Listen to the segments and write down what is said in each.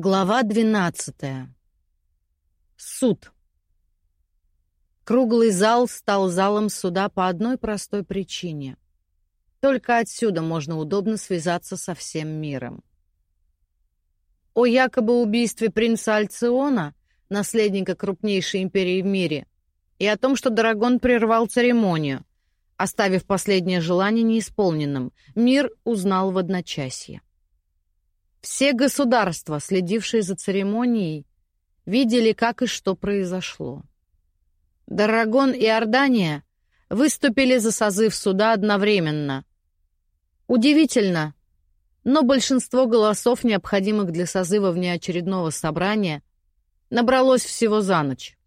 Глава 12. Суд. Круглый зал стал залом суда по одной простой причине. Только отсюда можно удобно связаться со всем миром. О якобы убийстве принца Альциона, наследника крупнейшей империи в мире, и о том, что Драгон прервал церемонию, оставив последнее желание неисполненным, мир узнал в одночасье. Все государства, следившие за церемонией, видели, как и что произошло. Дарагон и Ордания выступили за созыв суда одновременно. Удивительно, но большинство голосов, необходимых для созыва внеочередного собрания, набралось всего за ночь.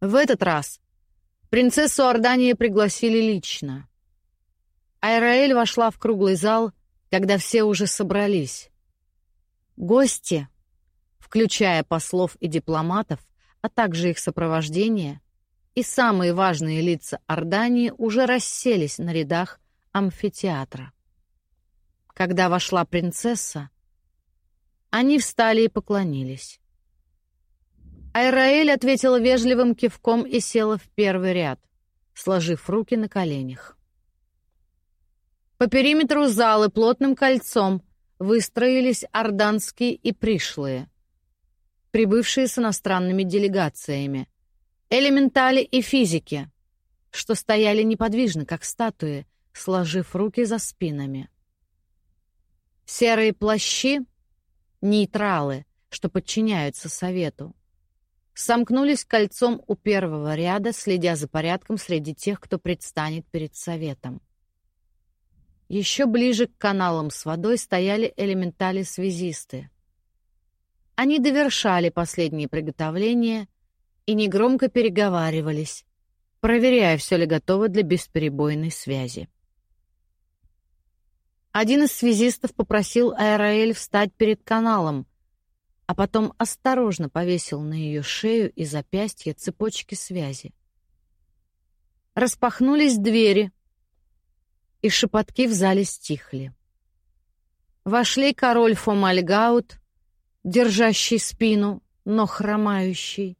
В этот раз принцессу Ордании пригласили лично. Айраэль вошла в круглый зал когда все уже собрались. Гости, включая послов и дипломатов, а также их сопровождение, и самые важные лица Ордании уже расселись на рядах амфитеатра. Когда вошла принцесса, они встали и поклонились. Айраэль ответила вежливым кивком и села в первый ряд, сложив руки на коленях. По периметру залы плотным кольцом выстроились орданские и пришлые, прибывшие с иностранными делегациями, элементали и физики, что стояли неподвижно, как статуи, сложив руки за спинами. Серые плащи — нейтралы, что подчиняются совету. Сомкнулись кольцом у первого ряда, следя за порядком среди тех, кто предстанет перед советом. Еще ближе к каналам с водой стояли элементали-связисты. Они довершали последние приготовления и негромко переговаривались, проверяя, все ли готово для бесперебойной связи. Один из связистов попросил Аэроэль встать перед каналом, а потом осторожно повесил на ее шею и запястье цепочки связи. Распахнулись двери, и шепотки в зале стихли. Вошли король Фомальгаут, держащий спину, но хромающий,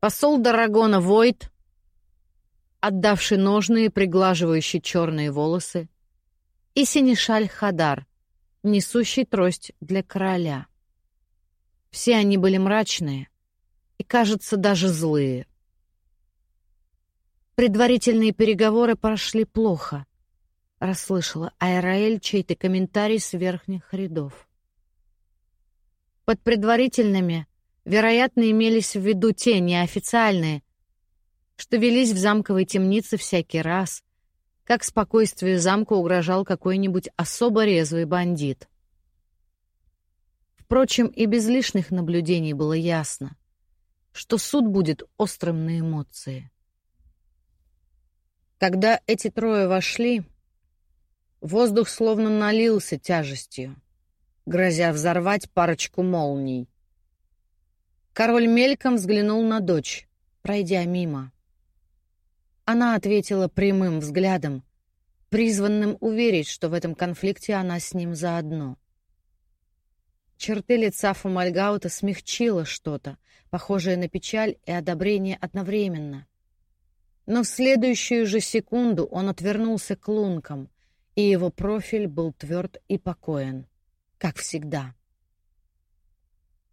посол Дарагона Войт, отдавший ножные, приглаживающий черные волосы, и синешаль Хадар, несущий трость для короля. Все они были мрачные и, кажется, даже злые. Предварительные переговоры прошли плохо расслышала Айраэль чей-то комментарий с верхних рядов. Под предварительными, вероятно, имелись в виду те неофициальные, что велись в замковой темнице всякий раз, как спокойствию замка угрожал какой-нибудь особо резвый бандит. Впрочем, и без лишних наблюдений было ясно, что суд будет острым на эмоции. Когда эти трое вошли, Воздух словно налился тяжестью, грозя взорвать парочку молний. Король мельком взглянул на дочь, пройдя мимо. Она ответила прямым взглядом, призванным уверить, что в этом конфликте она с ним заодно. Черты лица Фомальгаута смягчило что-то, похожее на печаль и одобрение одновременно. Но в следующую же секунду он отвернулся к лункам — и его профиль был тверд и покоен, как всегда.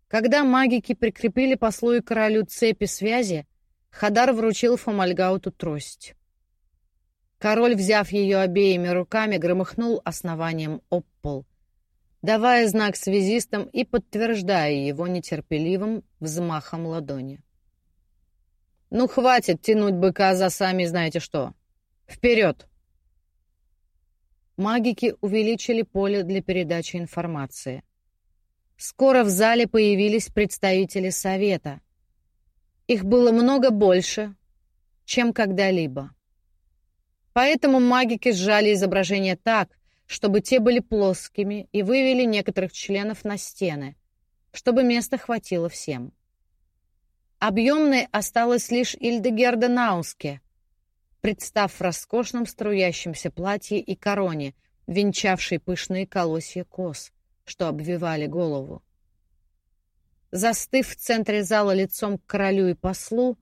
Когда магики прикрепили послу и королю цепи связи, Хадар вручил Фомальгауту трость. Король, взяв ее обеими руками, громыхнул основанием об давая знак связистам и подтверждая его нетерпеливым взмахом ладони. «Ну, хватит тянуть быка за сами знаете что! Вперед!» Магики увеличили поле для передачи информации. Скоро в зале появились представители совета. Их было много больше, чем когда-либо. Поэтому магики сжали изображения так, чтобы те были плоскими, и вывели некоторых членов на стены, чтобы места хватило всем. Объемной осталась лишь Ильдегерда Науске, представ в роскошном струящемся платье и короне, венчавшей пышные колосья кос, что обвивали голову. Застыв в центре зала лицом к королю и послу,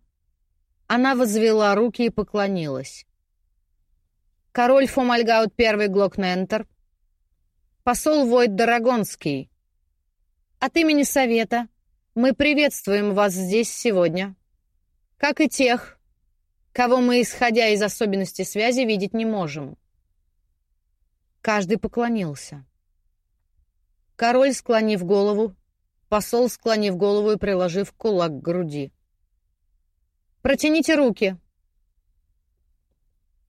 она возвела руки и поклонилась. Король Фомальгаут I Глокнентер, посол Войт Дорогонский, от имени Совета мы приветствуем вас здесь сегодня, как и тех, кого мы, исходя из особенностей связи, видеть не можем. Каждый поклонился. Король, склонив голову, посол, склонив голову и приложив кулак к груди. «Протяните руки!»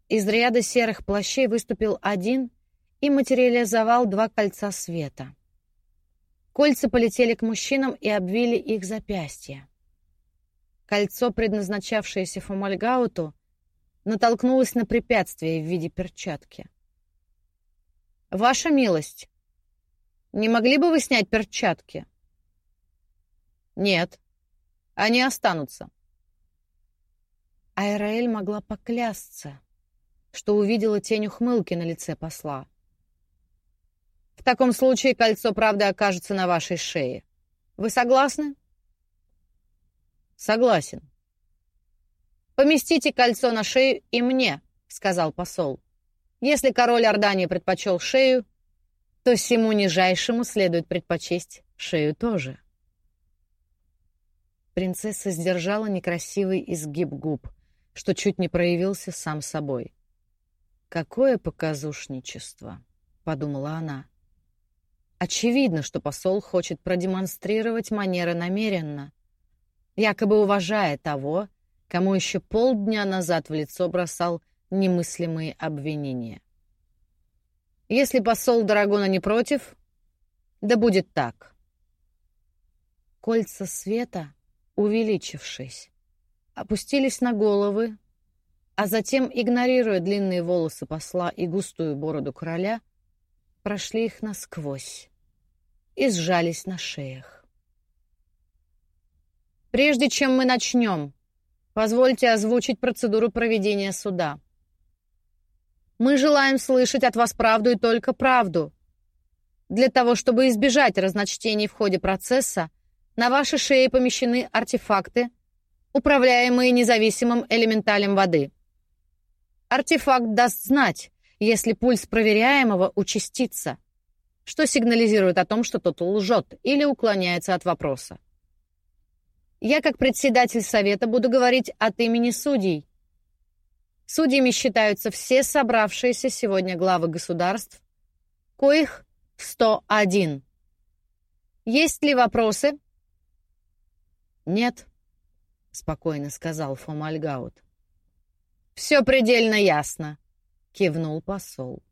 Из ряда серых плащей выступил один и материализовал два кольца света. Кольца полетели к мужчинам и обвили их запястья. Кольцо, предназначавшееся Фомальгауту, натолкнулось на препятствие в виде перчатки. «Ваша милость, не могли бы вы снять перчатки?» «Нет, они останутся». Айраэль могла поклясться, что увидела тень ухмылки на лице посла. В таком случае кольцо правды окажется на вашей шее. Вы согласны? Согласен. Поместите кольцо на шею и мне, сказал посол. Если король Ордании предпочел шею, то всему нижайшему следует предпочесть шею тоже. Принцесса сдержала некрасивый изгиб губ, что чуть не проявился сам собой. «Какое показушничество!» — подумала она. Очевидно, что посол хочет продемонстрировать манеры намеренно, якобы уважая того, кому еще полдня назад в лицо бросал немыслимые обвинения. Если посол Дорогона не против, да будет так. Кольца света, увеличившись, опустились на головы, а затем, игнорируя длинные волосы посла и густую бороду короля, прошли их насквозь и сжались на шеях. Прежде чем мы начнем, позвольте озвучить процедуру проведения суда. Мы желаем слышать от вас правду и только правду. Для того, чтобы избежать разночтений в ходе процесса, на ваши шеи помещены артефакты, управляемые независимым элементалем воды. Артефакт даст знать, если пульс проверяемого участится, что сигнализирует о том, что тот лжет или уклоняется от вопроса. Я, как председатель совета, буду говорить от имени судей. Судьями считаются все собравшиеся сегодня главы государств, коих 101. Есть ли вопросы? Нет, спокойно сказал Фомальгаут. Все предельно ясно, кивнул посол.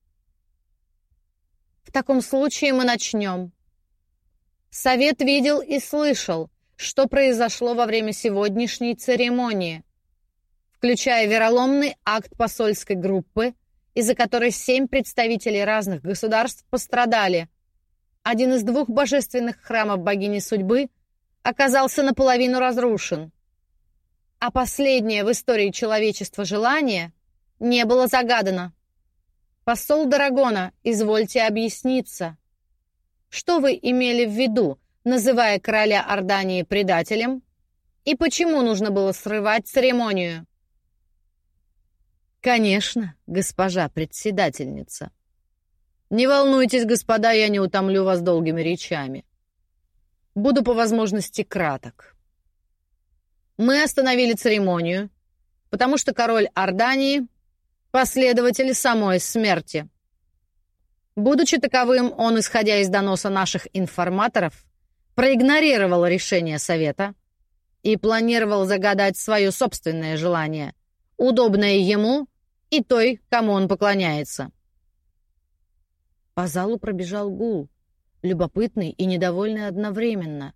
В таком случае мы начнем. Совет видел и слышал, что произошло во время сегодняшней церемонии, включая вероломный акт посольской группы, из-за которой семь представителей разных государств пострадали. Один из двух божественных храмов богини судьбы оказался наполовину разрушен а последнее в истории человечества желание не было загадано. Посол Дарагона, извольте объясниться. Что вы имели в виду, называя короля Ордании предателем? И почему нужно было срывать церемонию? Конечно, госпожа председательница. Не волнуйтесь, господа, я не утомлю вас долгими речами. Буду по возможности краток. Мы остановили церемонию, потому что король Ордании — последователь самой смерти. Будучи таковым, он, исходя из доноса наших информаторов, проигнорировал решение совета и планировал загадать свое собственное желание, удобное ему и той, кому он поклоняется. По залу пробежал гул, любопытный и недовольный одновременно.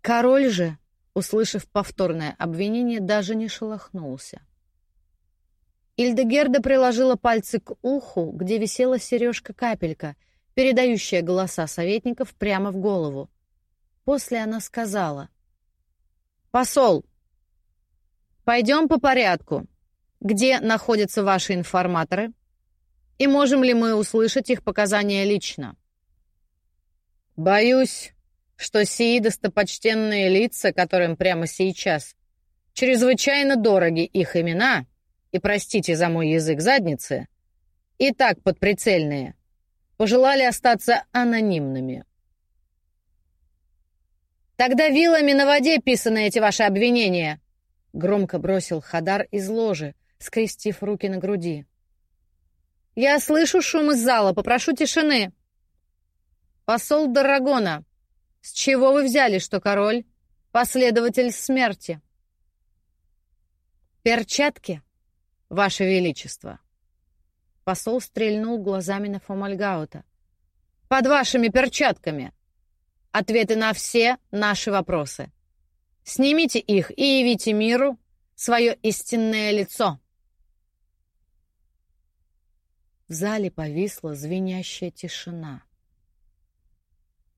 Король же услышав повторное обвинение, даже не шелохнулся. Ильдегерда приложила пальцы к уху, где висела сережка-капелька, передающая голоса советников прямо в голову. После она сказала. «Посол, пойдем по порядку. Где находятся ваши информаторы? И можем ли мы услышать их показания лично?» Боюсь, что сии достопочтенные лица, которым прямо сейчас чрезвычайно дороги их имена, и, простите за мой язык задницы, и так подприцельные, пожелали остаться анонимными. «Тогда вилами на воде писаны эти ваши обвинения!» Громко бросил Хадар из ложи, скрестив руки на груди. «Я слышу шум из зала, попрошу тишины!» «Посол Дарагона, с чего вы взяли, что король — последователь смерти?» «Перчатки, ваше величество!» Посол стрельнул глазами на Фомальгаута. «Под вашими перчатками! Ответы на все наши вопросы!» Снимите их и явите миру свое истинное лицо. В зале повисла звенящая тишина.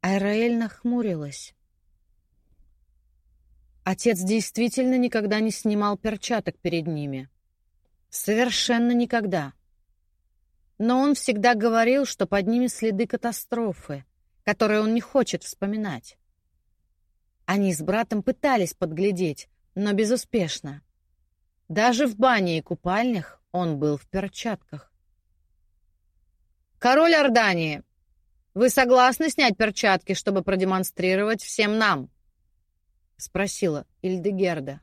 Айраэль нахмурилась. Отец действительно никогда не снимал перчаток перед ними. Совершенно никогда. Но он всегда говорил, что под ними следы катастрофы, которые он не хочет вспоминать. Они с братом пытались подглядеть, но безуспешно. Даже в бане и купальнях он был в перчатках. «Король Ордании, вы согласны снять перчатки, чтобы продемонстрировать всем нам?» — спросила Ильдегерда.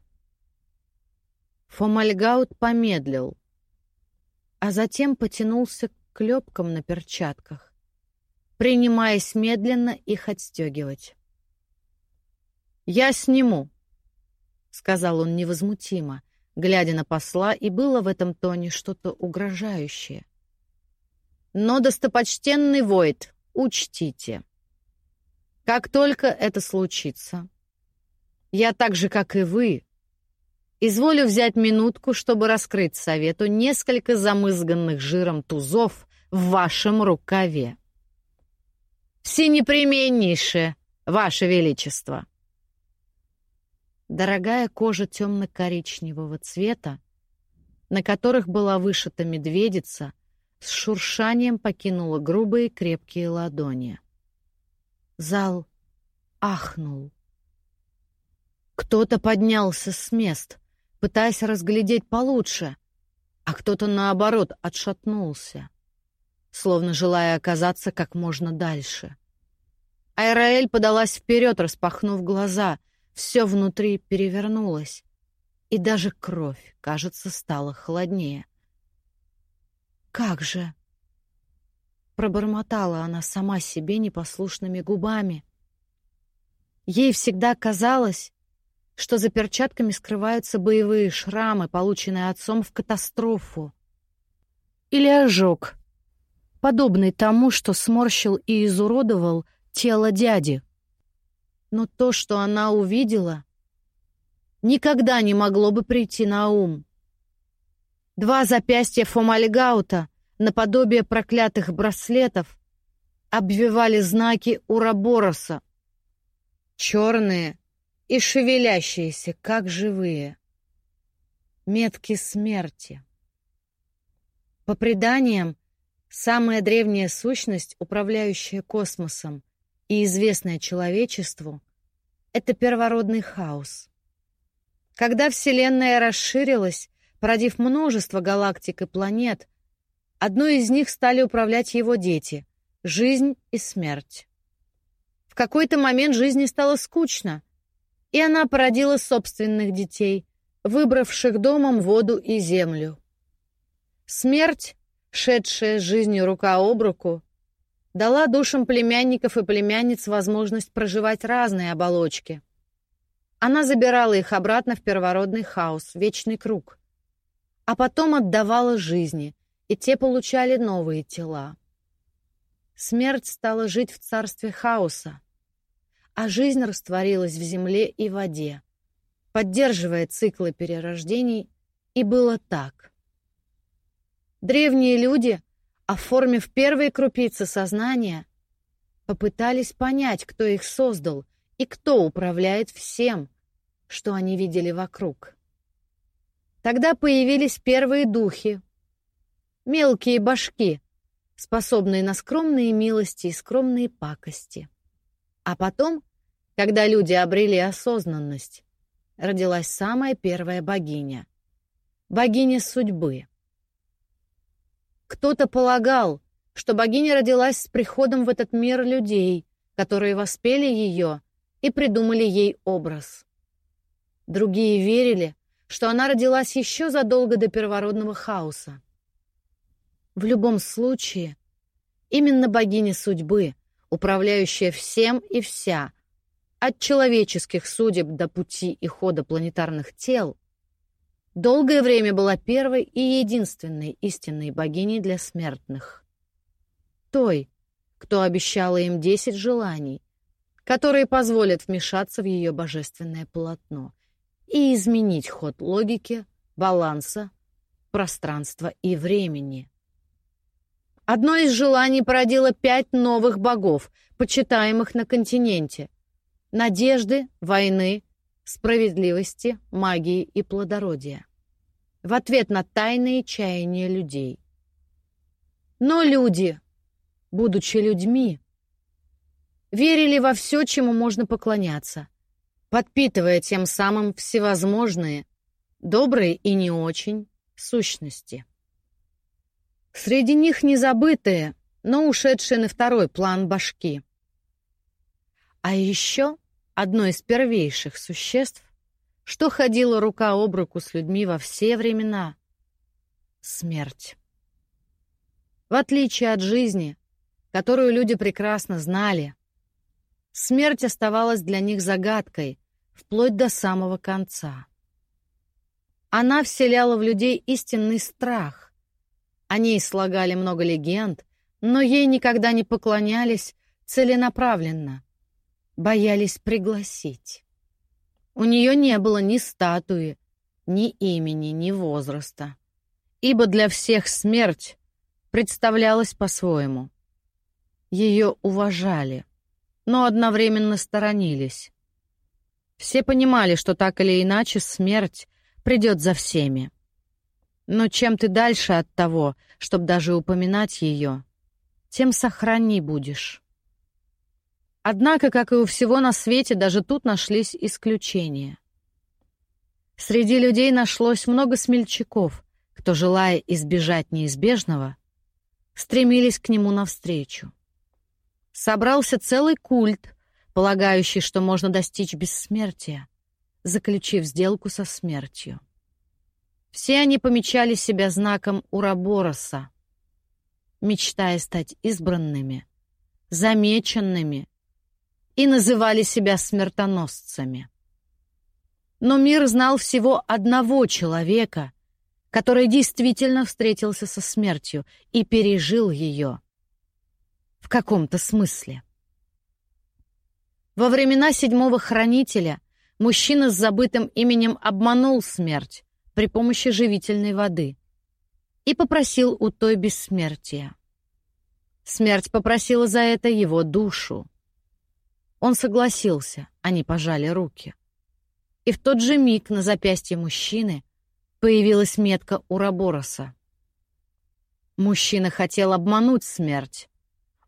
Фомальгаут помедлил, а затем потянулся к клепкам на перчатках, принимаясь медленно их отстегивать. «Я сниму», — сказал он невозмутимо, глядя на посла, и было в этом тоне что-то угрожающее. «Но, достопочтенный Войт, учтите, как только это случится, я так же, как и вы, изволю взять минутку, чтобы раскрыть совету несколько замызганных жиром тузов в вашем рукаве. Всенепременнейшее, ваше величество!» Дорогая кожа темно-коричневого цвета, на которых была вышита медведица, с шуршанием покинула грубые крепкие ладони. Зал ахнул. Кто-то поднялся с мест, пытаясь разглядеть получше, а кто-то, наоборот, отшатнулся, словно желая оказаться как можно дальше. Айраэль подалась вперед, распахнув глаза — все внутри перевернулось, и даже кровь, кажется, стала холоднее. «Как же!» Пробормотала она сама себе непослушными губами. Ей всегда казалось, что за перчатками скрываются боевые шрамы, полученные отцом в катастрофу. Или ожог, подобный тому, что сморщил и изуродовал тело дяди. Но то, что она увидела, никогда не могло бы прийти на ум. Два запястья Фомальгаута, наподобие проклятых браслетов, обвивали знаки Урабороса, черные и шевелящиеся, как живые. Метки смерти. По преданиям, самая древняя сущность, управляющая космосом, и известное человечеству, это первородный хаос. Когда Вселенная расширилась, породив множество галактик и планет, одной из них стали управлять его дети — жизнь и смерть. В какой-то момент жизни стало скучно, и она породила собственных детей, выбравших домом воду и землю. Смерть, шедшая с жизнью рука об руку, дала душам племянников и племянниц возможность проживать разные оболочки. Она забирала их обратно в первородный хаос, вечный круг. А потом отдавала жизни, и те получали новые тела. Смерть стала жить в царстве хаоса, а жизнь растворилась в земле и воде, поддерживая циклы перерождений, и было так. Древние люди — оформив первые крупицы сознания, попытались понять, кто их создал и кто управляет всем, что они видели вокруг. Тогда появились первые духи, мелкие башки, способные на скромные милости и скромные пакости. А потом, когда люди обрели осознанность, родилась самая первая богиня — богиня судьбы. Кто-то полагал, что богиня родилась с приходом в этот мир людей, которые воспели ее и придумали ей образ. Другие верили, что она родилась еще задолго до первородного хаоса. В любом случае, именно богиня судьбы, управляющая всем и вся, от человеческих судеб до пути и хода планетарных тел, долгое время была первой и единственной истинной богиней для смертных. Той, кто обещала им десять желаний, которые позволят вмешаться в ее божественное полотно и изменить ход логики, баланса, пространства и времени. Одно из желаний породило пять новых богов, почитаемых на континенте. Надежды, войны, справедливости, магии и плодородия. В ответ на тайные чаяния людей. Но люди, будучи людьми, верили во все, чему можно поклоняться, подпитывая тем самым всевозможные, добрые и не очень, сущности. Среди них незабытые, но ушедшие на второй план башки. А еще одно из первейших существ, что ходило рука об руку с людьми во все времена — смерть. В отличие от жизни, которую люди прекрасно знали, смерть оставалась для них загадкой вплоть до самого конца. Она вселяла в людей истинный страх, о ней слагали много легенд, но ей никогда не поклонялись целенаправленно. Боялись пригласить. У нее не было ни статуи, ни имени, ни возраста. Ибо для всех смерть представлялась по-своему. Ее уважали, но одновременно сторонились. Все понимали, что так или иначе смерть придет за всеми. Но чем ты дальше от того, чтобы даже упоминать ее, тем сохранней будешь. Однако, как и у всего на свете, даже тут нашлись исключения. Среди людей нашлось много смельчаков, кто, желая избежать неизбежного, стремились к нему навстречу. Собрался целый культ, полагающий, что можно достичь бессмертия, заключив сделку со смертью. Все они помечали себя знаком Урабороса, мечтая стать избранными, замеченными и называли себя смертоносцами. Но мир знал всего одного человека, который действительно встретился со смертью и пережил ее. В каком-то смысле. Во времена седьмого хранителя мужчина с забытым именем обманул смерть, при помощи живительной воды и попросил у той бессмертия. Смерть попросила за это его душу. Он согласился, они пожали руки. И в тот же миг на запястье мужчины появилась метка Урабороса. Мужчина хотел обмануть смерть.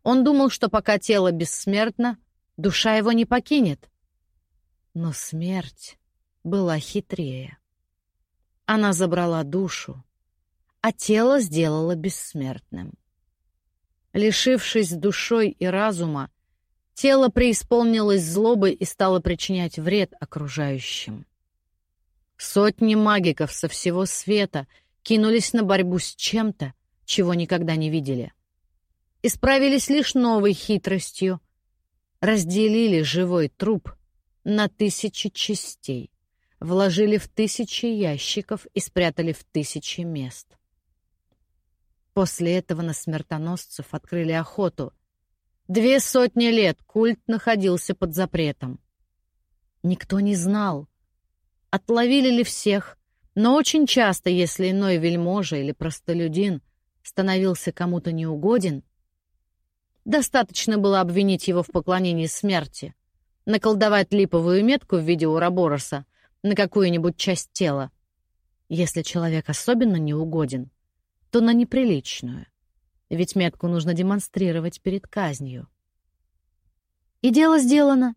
Он думал, что пока тело бессмертно, душа его не покинет. Но смерть была хитрее. Она забрала душу, а тело сделала бессмертным. Лишившись душой и разума, тело преисполнилось злобой и стало причинять вред окружающим. Сотни магиков со всего света кинулись на борьбу с чем-то, чего никогда не видели. И справились лишь новой хитростью. Разделили живой труп на тысячи частей вложили в тысячи ящиков и спрятали в тысячи мест. После этого на смертоносцев открыли охоту. Две сотни лет культ находился под запретом. Никто не знал, отловили ли всех, но очень часто, если иной вельможа или простолюдин становился кому-то неугоден, достаточно было обвинить его в поклонении смерти, наколдовать липовую метку в виде урабороса на какую-нибудь часть тела. Если человек особенно неугоден, то на неприличную, ведь метку нужно демонстрировать перед казнью. И дело сделано.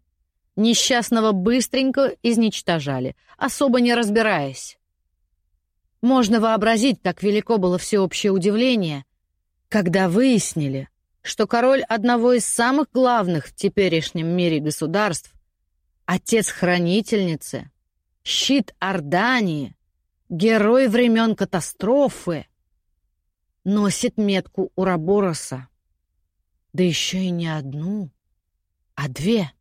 Несчастного быстренько изничтожали, особо не разбираясь. Можно вообразить, как велико было всеобщее удивление, когда выяснили, что король одного из самых главных в теперешнем мире государств, отец хранительницы, щит Ордании, герой времен катастрофы, носит метку Урабороса. Да еще и не одну, а две,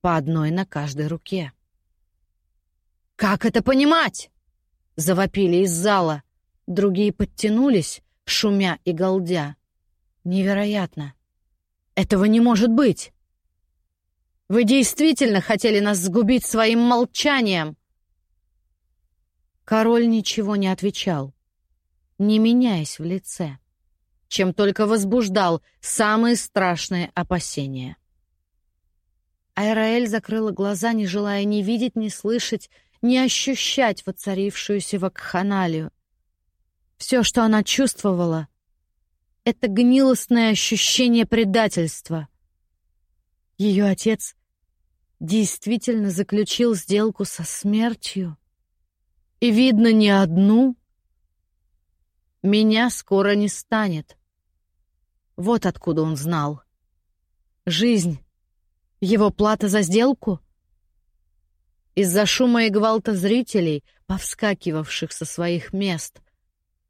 по одной на каждой руке. «Как это понимать?» — завопили из зала. Другие подтянулись, шумя и галдя. «Невероятно! Этого не может быть!» «Вы действительно хотели нас сгубить своим молчанием!» Король ничего не отвечал, не меняясь в лице, чем только возбуждал самые страшные опасения. Айраэль закрыла глаза, не желая ни видеть, ни слышать, ни ощущать воцарившуюся вакханалию. Все, что она чувствовала, — это гнилостное ощущение предательства. Ее отец действительно заключил сделку со смертью. И, видно, не одну. Меня скоро не станет. Вот откуда он знал. Жизнь — его плата за сделку? Из-за шума и гвалта зрителей, повскакивавших со своих мест,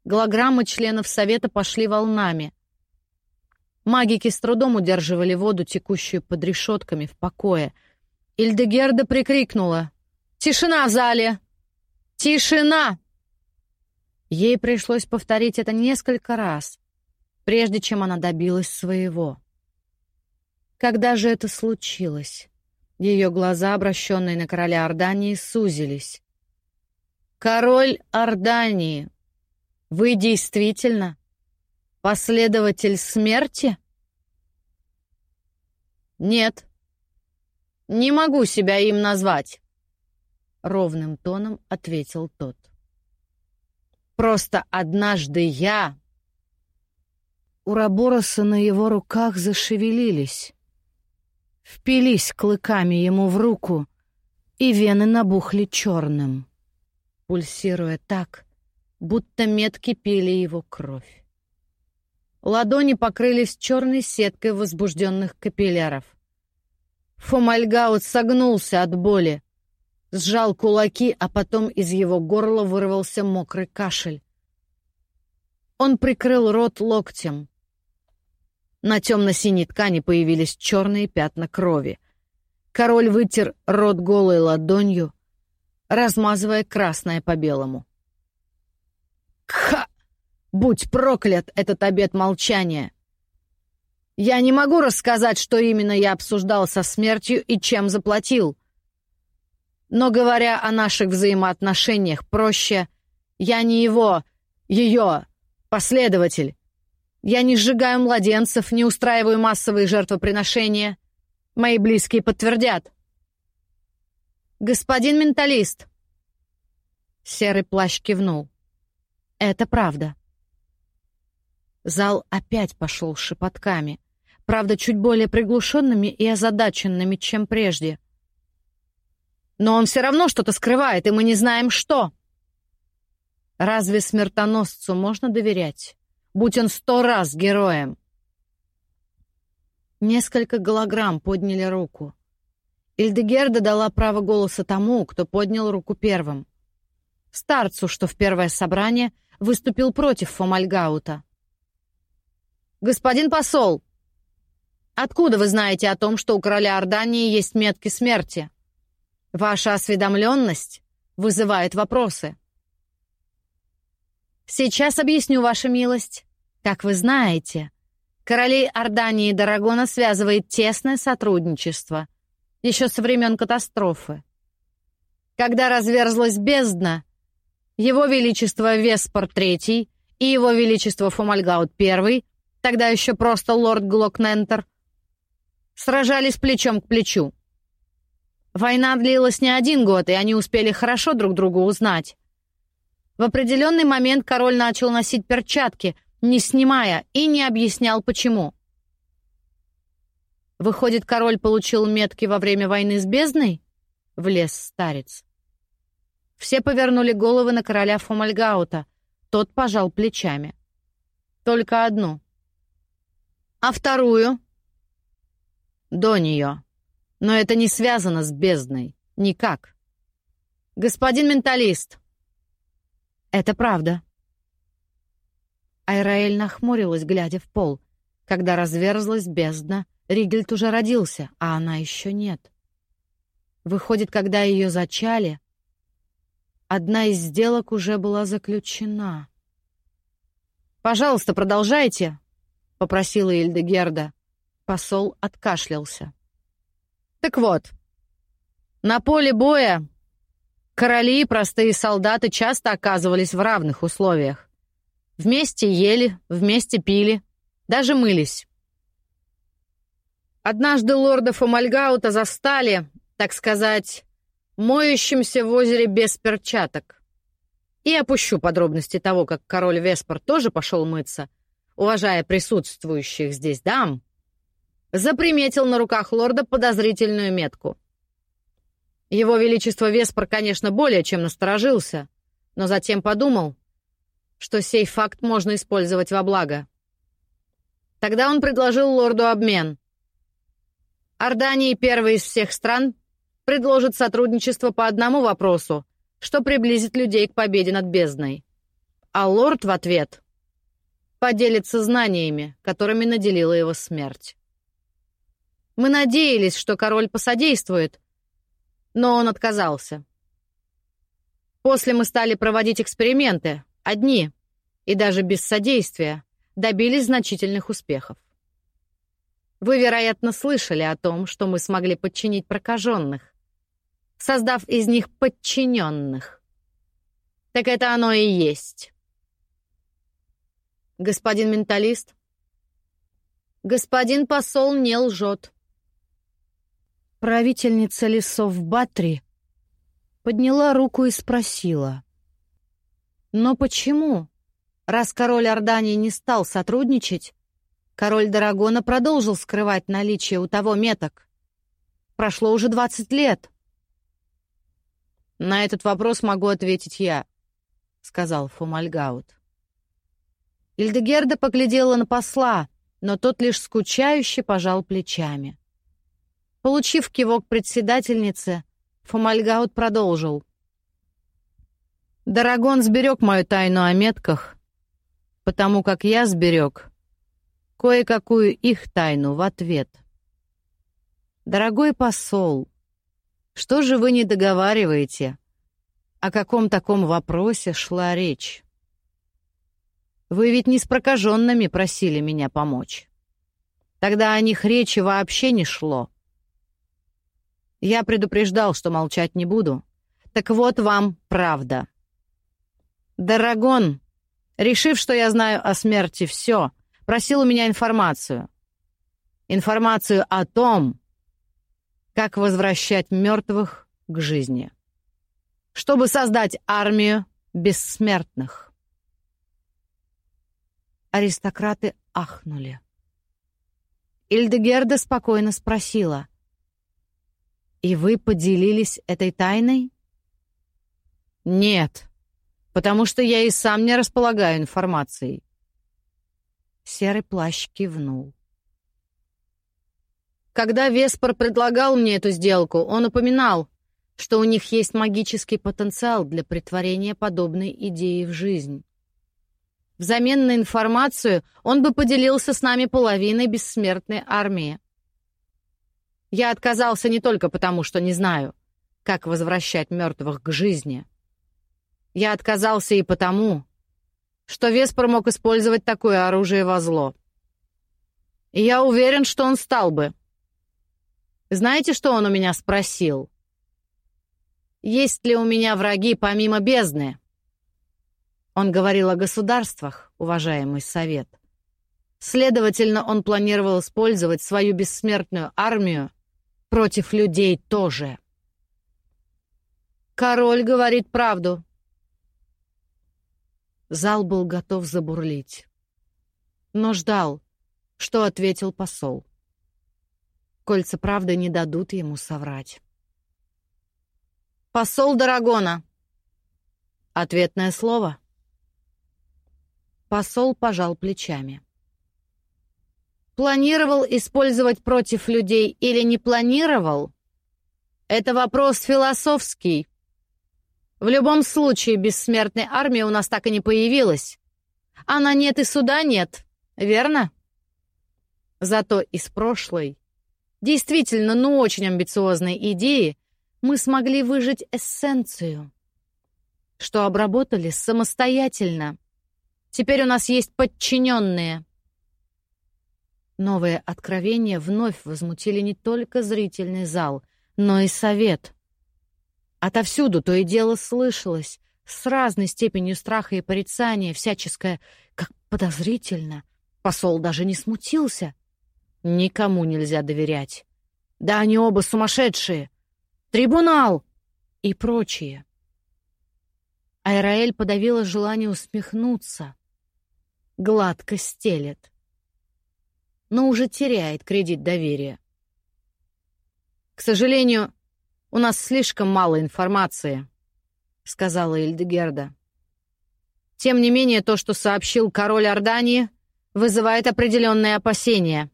голограммы членов Совета пошли волнами. Магики с трудом удерживали воду, текущую под решетками, в покое. Ильдегерда прикрикнула «Тишина в зале!» «Тишина!» Ей пришлось повторить это несколько раз, прежде чем она добилась своего. Когда же это случилось? Ее глаза, обращенные на короля Ордании, сузились. «Король Ордании, вы действительно последователь смерти?» «Нет, не могу себя им назвать». — ровным тоном ответил тот. «Просто однажды я...» У Рабороса на его руках зашевелились, впились клыками ему в руку, и вены набухли черным, пульсируя так, будто метки пили его кровь. Ладони покрылись черной сеткой возбужденных капилляров. Фомальгаут согнулся от боли, сжал кулаки, а потом из его горла вырвался мокрый кашель. Он прикрыл рот локтем. На темно-синей ткани появились черные пятна крови. Король вытер рот голой ладонью, размазывая красное по белому. «Кха! Будь проклят этот обет молчания! Я не могу рассказать, что именно я обсуждал со смертью и чем заплатил. Но говоря о наших взаимоотношениях проще, я не его, ее, последователь. Я не сжигаю младенцев, не устраиваю массовые жертвоприношения. Мои близкие подтвердят. «Господин менталист!» Серый плащ кивнул. «Это правда». Зал опять пошел шепотками, правда, чуть более приглушенными и озадаченными, чем прежде. Но он все равно что-то скрывает, и мы не знаем, что. Разве смертоносцу можно доверять? Будь он сто раз героем. Несколько голограмм подняли руку. Ильдегерда дала право голоса тому, кто поднял руку первым. Старцу, что в первое собрание выступил против Фомальгаута. «Господин посол, откуда вы знаете о том, что у короля Ордании есть метки смерти?» Ваша осведомленность вызывает вопросы. Сейчас объясню, ваша милость. Как вы знаете, королей Ордании и Дарагона связывает тесное сотрудничество еще со времен катастрофы. Когда разверзлась бездна, его Величество Веспор III и его Величество Фомальгаут I, тогда еще просто лорд Глокнентер, сражались плечом к плечу. Война длилась не один год, и они успели хорошо друг друга узнать. В определенный момент король начал носить перчатки, не снимая, и не объяснял, почему. Выходит, король получил метки во время войны с бездной? Влез старец. Все повернули головы на короля Фомальгаута. Тот пожал плечами. Только одну. А вторую? До нее. Но это не связано с бездной. Никак. Господин менталист. Это правда. Айраэль нахмурилась, глядя в пол. Когда разверзлась бездна, Ригельд уже родился, а она еще нет. Выходит, когда ее зачали, одна из сделок уже была заключена. «Пожалуйста, продолжайте», — попросила Ильдегерда. Посол откашлялся. «Так вот, на поле боя короли и простые солдаты часто оказывались в равных условиях. Вместе ели, вместе пили, даже мылись. Однажды лорда Фомальгаута застали, так сказать, моющимся в озере без перчаток. И опущу подробности того, как король Веспор тоже пошел мыться, уважая присутствующих здесь дам, заприметил на руках лорда подозрительную метку. Его Величество Веспор, конечно, более чем насторожился, но затем подумал, что сей факт можно использовать во благо. Тогда он предложил лорду обмен. Ордании, первой из всех стран, предложит сотрудничество по одному вопросу, что приблизит людей к победе над бездной. А лорд в ответ поделится знаниями, которыми наделила его смерть. Мы надеялись, что король посодействует, но он отказался. После мы стали проводить эксперименты, одни, и даже без содействия, добились значительных успехов. Вы, вероятно, слышали о том, что мы смогли подчинить прокаженных, создав из них подчиненных. Так это оно и есть. Господин менталист? Господин посол не лжет. Правительница лесов Батри подняла руку и спросила. «Но почему, раз король Ордании не стал сотрудничать, король Дарагона продолжил скрывать наличие у того меток? Прошло уже двадцать лет». «На этот вопрос могу ответить я», — сказал Фомальгаут. Ильдегерда поглядела на посла, но тот лишь скучающе пожал плечами. Получив кивок председательницы, Фомальгаут продолжил. «Дарагон сберег мою тайну о метках, потому как я сберег кое-какую их тайну в ответ. Дорогой посол, что же вы не договариваете? О каком таком вопросе шла речь? Вы ведь не с прокаженными просили меня помочь. Тогда о них речи вообще не шло. Я предупреждал, что молчать не буду. Так вот вам правда. Дорогон, решив, что я знаю о смерти все, просил у меня информацию. Информацию о том, как возвращать мертвых к жизни. Чтобы создать армию бессмертных. Аристократы ахнули. Ильдегерда спокойно спросила — «И вы поделились этой тайной?» «Нет, потому что я и сам не располагаю информацией». Серый плащ кивнул. Когда Веспор предлагал мне эту сделку, он упоминал, что у них есть магический потенциал для притворения подобной идеи в жизнь. Взамен на информацию он бы поделился с нами половиной бессмертной армии. Я отказался не только потому, что не знаю, как возвращать мертвых к жизни. Я отказался и потому, что Веспор мог использовать такое оружие во зло. И я уверен, что он стал бы. Знаете, что он у меня спросил? Есть ли у меня враги помимо бездны? Он говорил о государствах, уважаемый совет. Следовательно, он планировал использовать свою бессмертную армию Против людей тоже. Король говорит правду. Зал был готов забурлить. Но ждал, что ответил посол. Кольца правды не дадут ему соврать. «Посол Дорогона!» Ответное слово. Посол пожал плечами. Планировал использовать против людей или не планировал? Это вопрос философский. В любом случае, бессмертной армии у нас так и не появилась. Она нет и суда нет, верно? Зато из прошлой, действительно, ну очень амбициозной идеи мы смогли выжить эссенцию, что обработали самостоятельно. Теперь у нас есть подчиненные. Новые откровения вновь возмутили не только зрительный зал, но и совет. Отовсюду то и дело слышалось, с разной степенью страха и порицания, всяческое, как подозрительно. Посол даже не смутился. Никому нельзя доверять. Да они оба сумасшедшие. Трибунал! И прочее. Айраэль подавила желание усмехнуться. Гладко стелет. Но уже теряет кредит доверия. К сожалению, у нас слишком мало информации, сказала Эльдегерда. Тем не менее, то, что сообщил король Ордании, вызывает определенные опасения.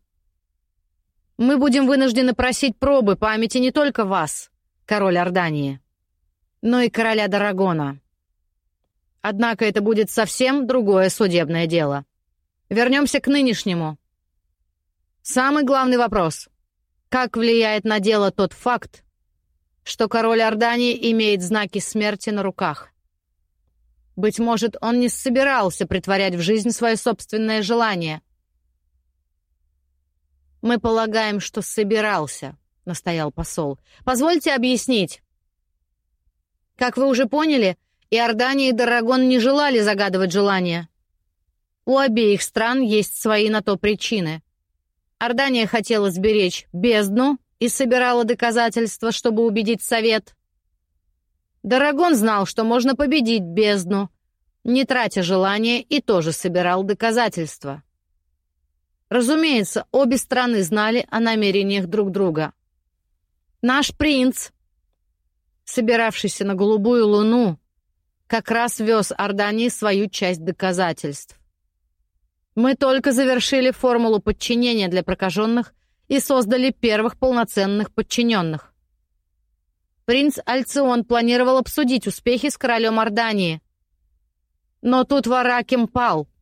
Мы будем вынуждены просить пробы памяти не только вас, король Ордании, но и короля Дарагона. Однако это будет совсем другое судебное дело. Вернемся к нынешнему. Самый главный вопрос. Как влияет на дело тот факт, что король Ордании имеет знаки смерти на руках? Быть может, он не собирался притворять в жизнь свое собственное желание — «Мы полагаем, что собирался», — настоял посол. «Позвольте объяснить. Как вы уже поняли, Иордания и Дарагон не желали загадывать желания. У обеих стран есть свои на то причины. Ордания хотела сберечь бездну и собирала доказательства, чтобы убедить совет. Дарагон знал, что можно победить бездну, не тратя желания, и тоже собирал доказательства. Разумеется, обе страны знали о намерениях друг друга. Наш принц, собиравшийся на голубую луну, как раз вез Ордании свою часть доказательств. Мы только завершили формулу подчинения для прокаженных и создали первых полноценных подчиненных. Принц Альцион планировал обсудить успехи с королем Ордании. Но тут Вараким пал —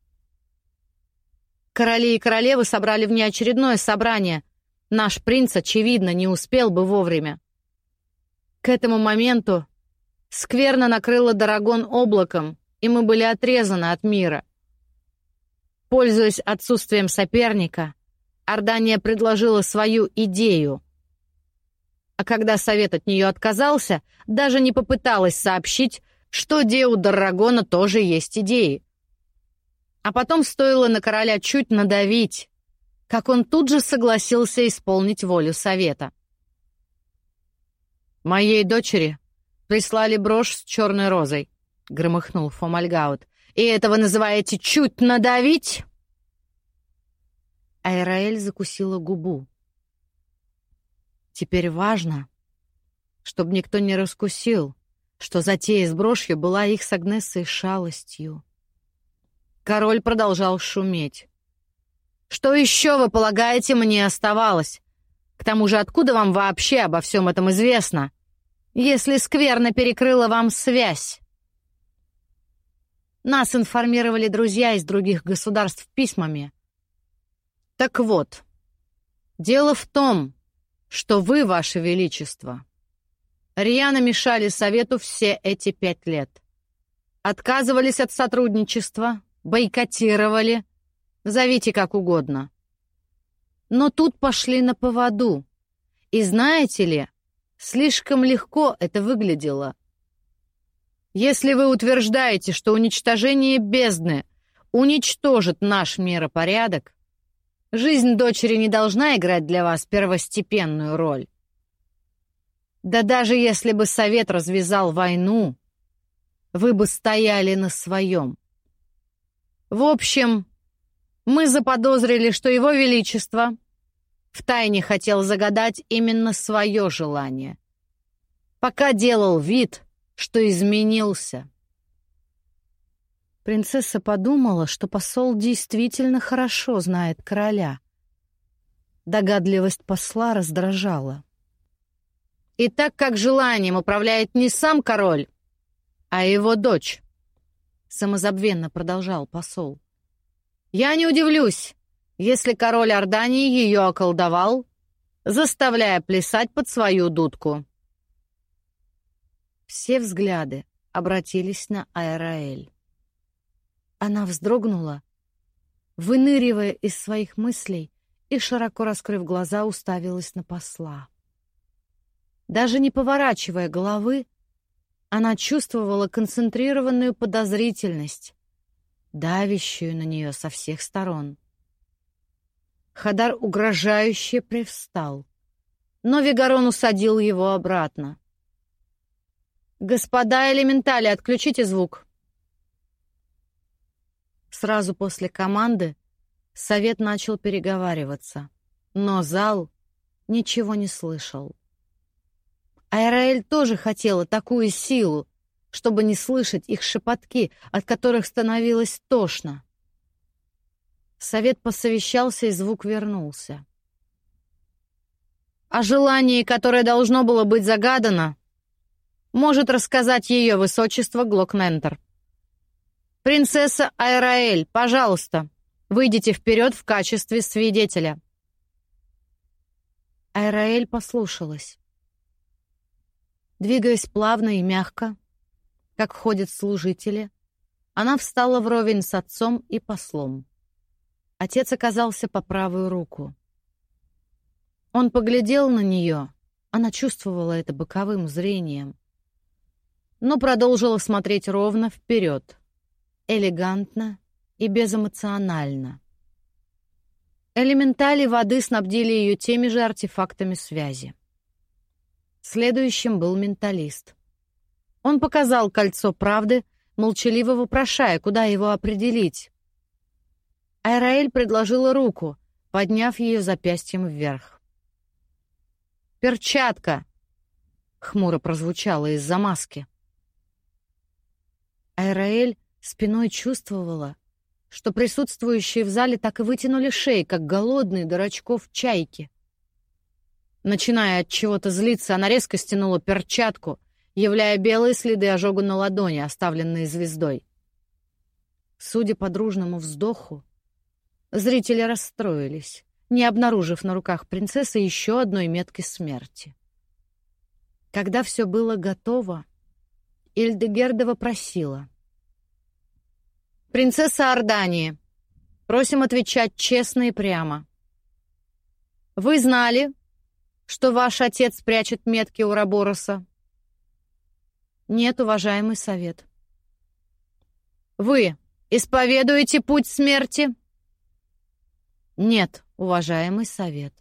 Короли и королевы собрали внеочередное собрание. Наш принц, очевидно, не успел бы вовремя. К этому моменту скверно накрыло Дорогон облаком, и мы были отрезаны от мира. Пользуясь отсутствием соперника, Ордания предложила свою идею. А когда совет от нее отказался, даже не попыталась сообщить, что Деу Дорогона тоже есть идеи. А потом стоило на короля чуть надавить, как он тут же согласился исполнить волю совета. «Моей дочери прислали брошь с черной розой», — громыхнул Фомальгаут. «И этого называете чуть надавить?» Айраэль закусила губу. «Теперь важно, чтобы никто не раскусил, что затея с брошью была их с Агнессой шалостью. Король продолжал шуметь. «Что еще, вы полагаете, мне оставалось? К тому же, откуда вам вообще обо всем этом известно, если скверно перекрыла вам связь?» Нас информировали друзья из других государств письмами. Так вот, дело в том, что вы, ваше величество, рьяно мешали совету все эти пять лет. Отказывались от сотрудничества, бойкотировали, зовите как угодно. Но тут пошли на поводу. И знаете ли, слишком легко это выглядело. Если вы утверждаете, что уничтожение бездны уничтожит наш миропорядок, жизнь дочери не должна играть для вас первостепенную роль. Да даже если бы Совет развязал войну, вы бы стояли на своем. В общем, мы заподозрили, что Его Величество втайне хотел загадать именно свое желание. Пока делал вид, что изменился. Принцесса подумала, что посол действительно хорошо знает короля. Догадливость посла раздражала. И так как желанием управляет не сам король, а его дочь, самозабвенно продолжал посол. Я не удивлюсь, если король Ордании ее околдовал, заставляя плясать под свою дудку. Все взгляды обратились на Аэраэль. Она вздрогнула, выныривая из своих мыслей и, широко раскрыв глаза, уставилась на посла. Даже не поворачивая головы, она чувствовала концентрированную подозрительность, давящую на нее со всех сторон. Хадар угрожающе привстал, но Вигарон усадил его обратно. «Господа элементали, отключите звук!» Сразу после команды совет начал переговариваться, но зал ничего не слышал. Айраэль тоже хотела такую силу, чтобы не слышать их шепотки, от которых становилось тошно. Совет посовещался, и звук вернулся. О желании, которое должно было быть загадано, может рассказать ее высочество Глокнентер. «Принцесса Айраэль, пожалуйста, выйдите вперед в качестве свидетеля». Айраэль послушалась. Двигаясь плавно и мягко, как ходят служители, она встала вровень с отцом и послом. Отец оказался по правую руку. Он поглядел на нее, она чувствовала это боковым зрением, но продолжила смотреть ровно вперед элегантно и безэмоционально. Элементали воды снабдили ее теми же артефактами связи. Следующим был менталист. Он показал кольцо правды, молчаливо вопрошая, куда его определить. Айраэль предложила руку, подняв ее запястьем вверх. «Перчатка!» — хмуро прозвучало из-за маски. Айраэль Спиной чувствовала, что присутствующие в зале так и вытянули шеи, как голодные дурачков чайки. Начиная от чего-то злиться, она резко стянула перчатку, являя белые следы ожога на ладони, оставленные звездой. Судя по дружному вздоху, зрители расстроились, не обнаружив на руках принцессы еще одной метки смерти. Когда все было готово, Ильдегердова просила — Принцесса Ордании. Просим отвечать честно и прямо. Вы знали, что ваш отец прячет метки у Рабороса? Нет, уважаемый совет. Вы исповедуете путь смерти? Нет, уважаемый совет.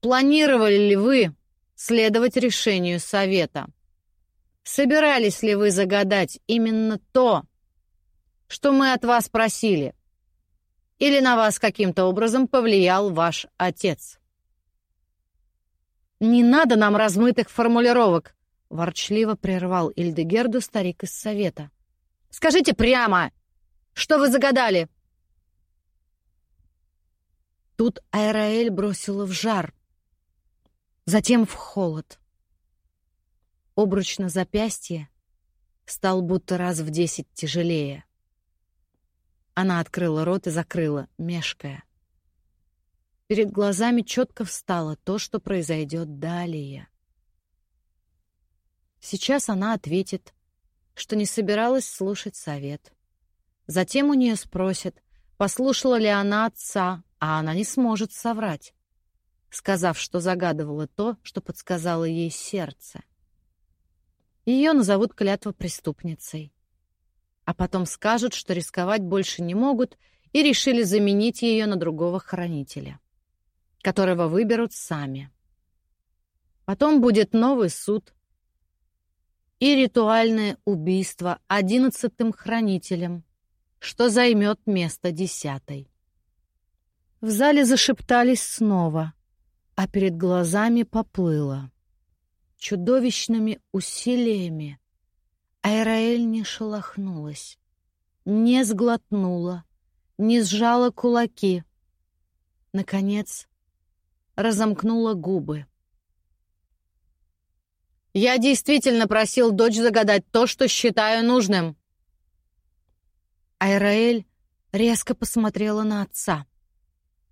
Планировали ли вы следовать решению совета? Собирались ли вы загадать именно то, что мы от вас просили? Или на вас каким-то образом повлиял ваш отец?» «Не надо нам размытых формулировок», — ворчливо прервал Ильдегерду старик из совета. «Скажите прямо, что вы загадали?» Тут Айраэль бросила в жар, затем в холод. Обруч на запястье стал будто раз в десять тяжелее. Она открыла рот и закрыла, мешкая. Перед глазами четко встало то, что произойдет далее. Сейчас она ответит, что не собиралась слушать совет. Затем у нее спросят, послушала ли она отца, а она не сможет соврать, сказав, что загадывала то, что подсказало ей сердце. Ее назовут клятвопреступницей а потом скажут, что рисковать больше не могут, и решили заменить ее на другого хранителя, которого выберут сами. Потом будет новый суд и ритуальное убийство одиннадцатым хранителем, что займет место десятой. В зале зашептались снова, а перед глазами поплыло. Чудовищными усилиями Айраэль не шелохнулась, не сглотнула, не сжала кулаки. Наконец, разомкнула губы. «Я действительно просил дочь загадать то, что считаю нужным!» Айраэль резко посмотрела на отца.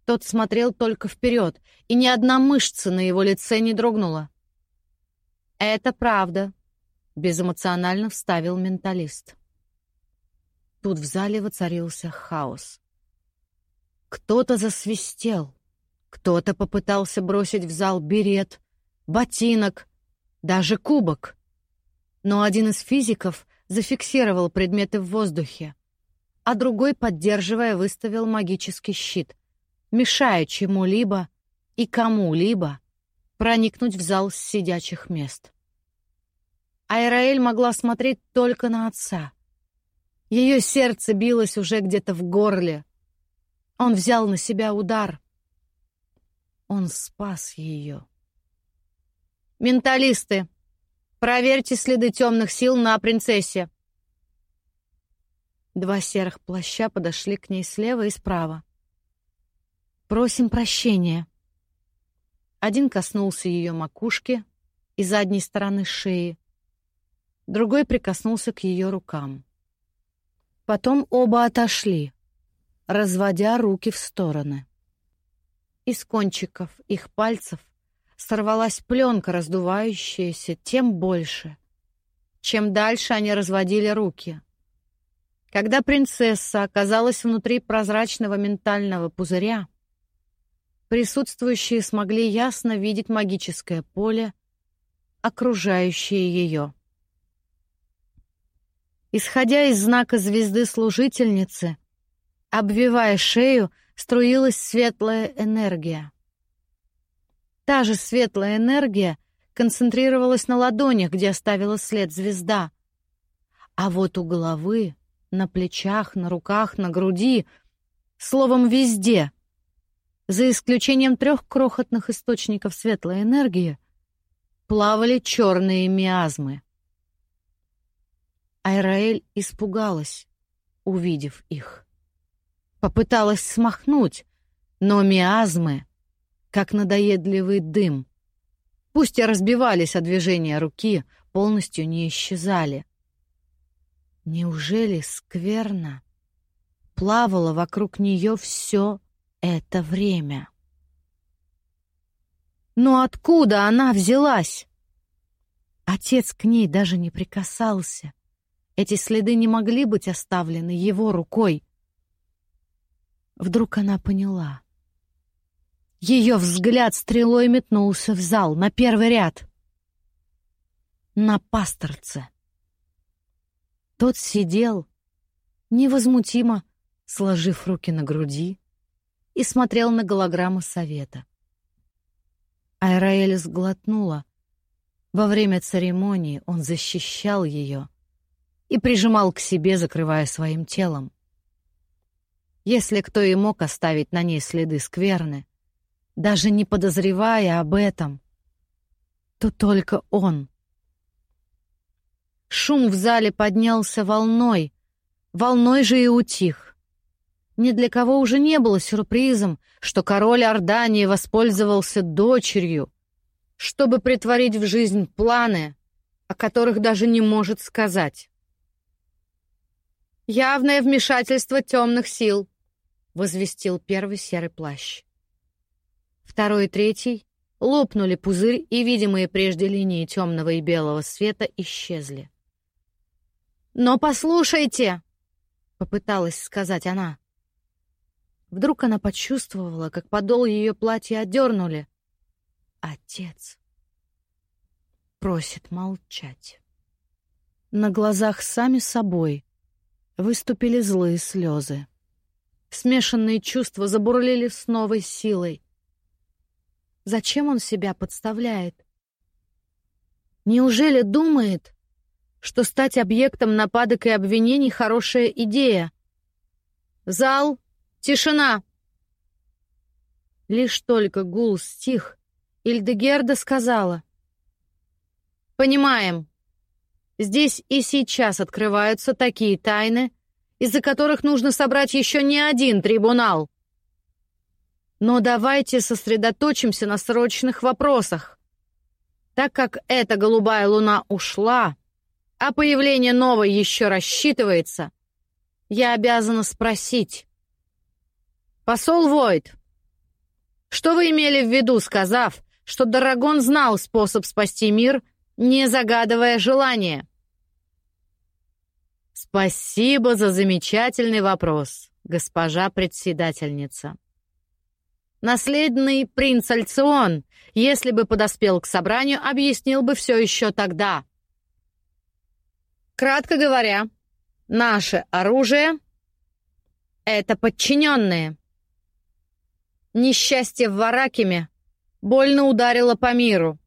Тот смотрел только вперед, и ни одна мышца на его лице не дрогнула. «Это правда», — безэмоционально вставил менталист. Тут в зале воцарился хаос. Кто-то засвистел, кто-то попытался бросить в зал берет, ботинок, даже кубок. Но один из физиков зафиксировал предметы в воздухе, а другой, поддерживая, выставил магический щит, мешая чему-либо и кому-либо проникнуть в зал с сидячих мест. Айраэль могла смотреть только на отца. Ее сердце билось уже где-то в горле. Он взял на себя удар. Он спас ее. «Менталисты, проверьте следы темных сил на принцессе», Два серых плаща подошли к ней слева и справа. «Просим прощения». Один коснулся ее макушки и задней стороны шеи, другой прикоснулся к ее рукам. Потом оба отошли, разводя руки в стороны. Из кончиков их пальцев сорвалась пленка, раздувающаяся тем больше, чем дальше они разводили руки — когда принцесса оказалась внутри прозрачного ментального пузыря, присутствующие смогли ясно видеть магическое поле, окружающее ее. Исходя из знака звезды служительницы, обвивая шею, струилась светлая энергия. Та же светлая энергия концентрировалась на ладонях, где оставила след звезда. А вот у головы на плечах, на руках, на груди, словом, везде. За исключением трех крохотных источников светлой энергии плавали черные миазмы. Айраэль испугалась, увидев их. Попыталась смахнуть, но миазмы, как надоедливый дым, пусть и разбивались о движение руки, полностью не исчезали. Неужели скверно плавала вокруг нее все это время? Но откуда она взялась? Отец к ней даже не прикасался. Эти следы не могли быть оставлены его рукой. Вдруг она поняла. Ее взгляд стрелой метнулся в зал, на первый ряд. На пасторце. Тот сидел, невозмутимо, сложив руки на груди, и смотрел на голограмму совета. Айраэль сглотнула. Во время церемонии он защищал ее и прижимал к себе, закрывая своим телом. Если кто и мог оставить на ней следы скверны, даже не подозревая об этом, то только он — Шум в зале поднялся волной, волной же и утих. Ни для кого уже не было сюрпризом, что король Ордании воспользовался дочерью, чтобы притворить в жизнь планы, о которых даже не может сказать. «Явное вмешательство темных сил», — возвестил первый серый плащ. Второй и третий лопнули пузырь, и видимые прежде линии темного и белого света исчезли. «Но послушайте!» — попыталась сказать она. Вдруг она почувствовала, как подол ее платья отдернули. Отец просит молчать. На глазах сами собой выступили злые слезы. Смешанные чувства забурлили с новой силой. Зачем он себя подставляет? Неужели думает, что стать объектом нападок и обвинений — хорошая идея. «Зал! Тишина!» Лишь только гул стих, Ильдегерда сказала. «Понимаем. Здесь и сейчас открываются такие тайны, из-за которых нужно собрать еще не один трибунал. Но давайте сосредоточимся на срочных вопросах. Так как эта голубая луна ушла, а появление новой еще рассчитывается, я обязана спросить. Посол Войд, что вы имели в виду, сказав, что Дарагон знал способ спасти мир, не загадывая желания? Спасибо за замечательный вопрос, госпожа председательница. Наследный принц Альцион, если бы подоспел к собранию, объяснил бы все еще тогда. Кратко говоря, наше оружие — это подчиненные. Несчастье в Варакиме больно ударило по миру,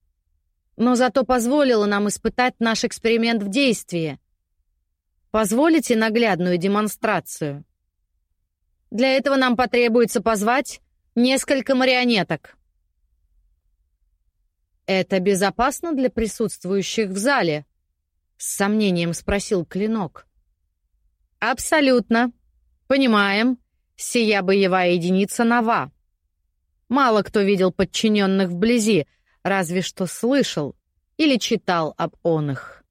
но зато позволило нам испытать наш эксперимент в действии. Позволите наглядную демонстрацию? Для этого нам потребуется позвать несколько марионеток. «Это безопасно для присутствующих в зале?» — с сомнением спросил Клинок. «Абсолютно. Понимаем. Сия боевая единица нова. Мало кто видел подчиненных вблизи, разве что слышал или читал об оных.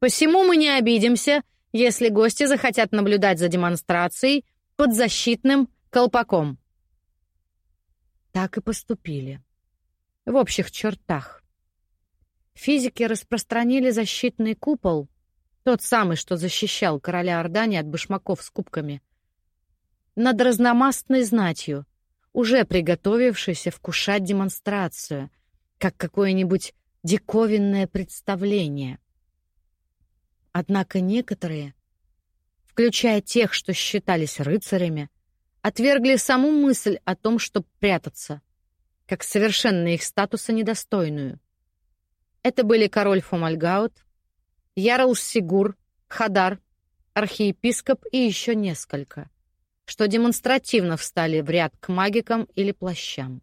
Посему мы не обидимся, если гости захотят наблюдать за демонстрацией под защитным колпаком. Так и поступили. В общих чертах. Физики распространили защитный купол, тот самый, что защищал короля Ордани от башмаков с кубками, над разномастной знатью, уже приготовившейся вкушать демонстрацию, как какое-нибудь диковинное представление. Однако некоторые, включая тех, что считались рыцарями, отвергли саму мысль о том, чтобы прятаться, как совершенно их статуса недостойную. Это были король Фомальгаут, Ярл Сигур, Хадар, архиепископ и еще несколько, что демонстративно встали в ряд к магикам или плащам.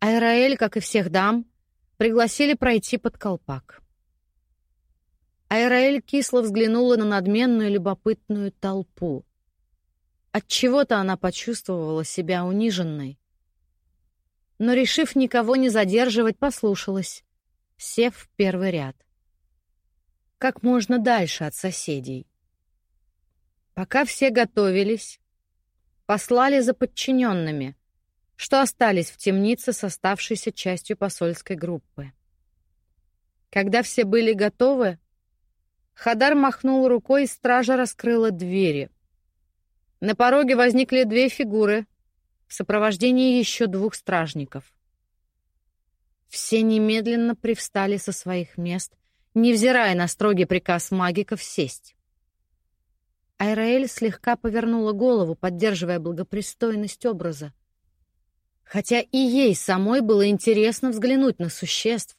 Айраэль, как и всех дам, пригласили пройти под колпак. Айраэль кисло взглянула на надменную любопытную толпу. От чего-то она почувствовала себя униженной. Но, решив никого не задерживать, послушалась, сев в первый ряд. Как можно дальше от соседей. Пока все готовились, послали за подчиненными, что остались в темнице с оставшейся частью посольской группы. Когда все были готовы, Хадар махнул рукой, и стража раскрыла двери — на пороге возникли две фигуры в сопровождении еще двух стражников. Все немедленно привстали со своих мест, невзирая на строгий приказ магиков сесть. Айраэль слегка повернула голову, поддерживая благопристойность образа. Хотя и ей самой было интересно взглянуть на существ,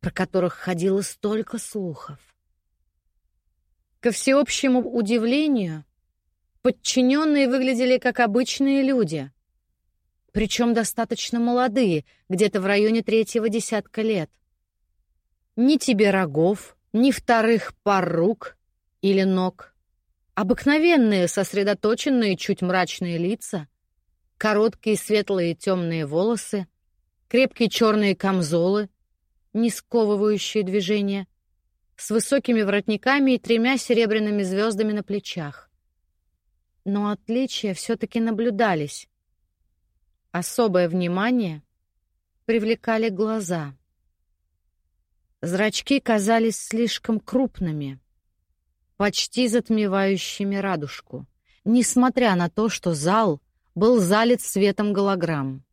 про которых ходило столько слухов. Ко всеобщему удивлению, Подчиненные выглядели как обычные люди, причем достаточно молодые, где-то в районе третьего десятка лет. Ни тебе рогов, ни вторых пар рук или ног. Обыкновенные, сосредоточенные, чуть мрачные лица, короткие светлые темные волосы, крепкие черные камзолы, не сковывающие движения, с высокими воротниками и тремя серебряными звездами на плечах но отличия все-таки наблюдались. Особое внимание привлекали глаза. Зрачки казались слишком крупными, почти затмевающими радужку, несмотря на то, что зал был залит светом голограмм.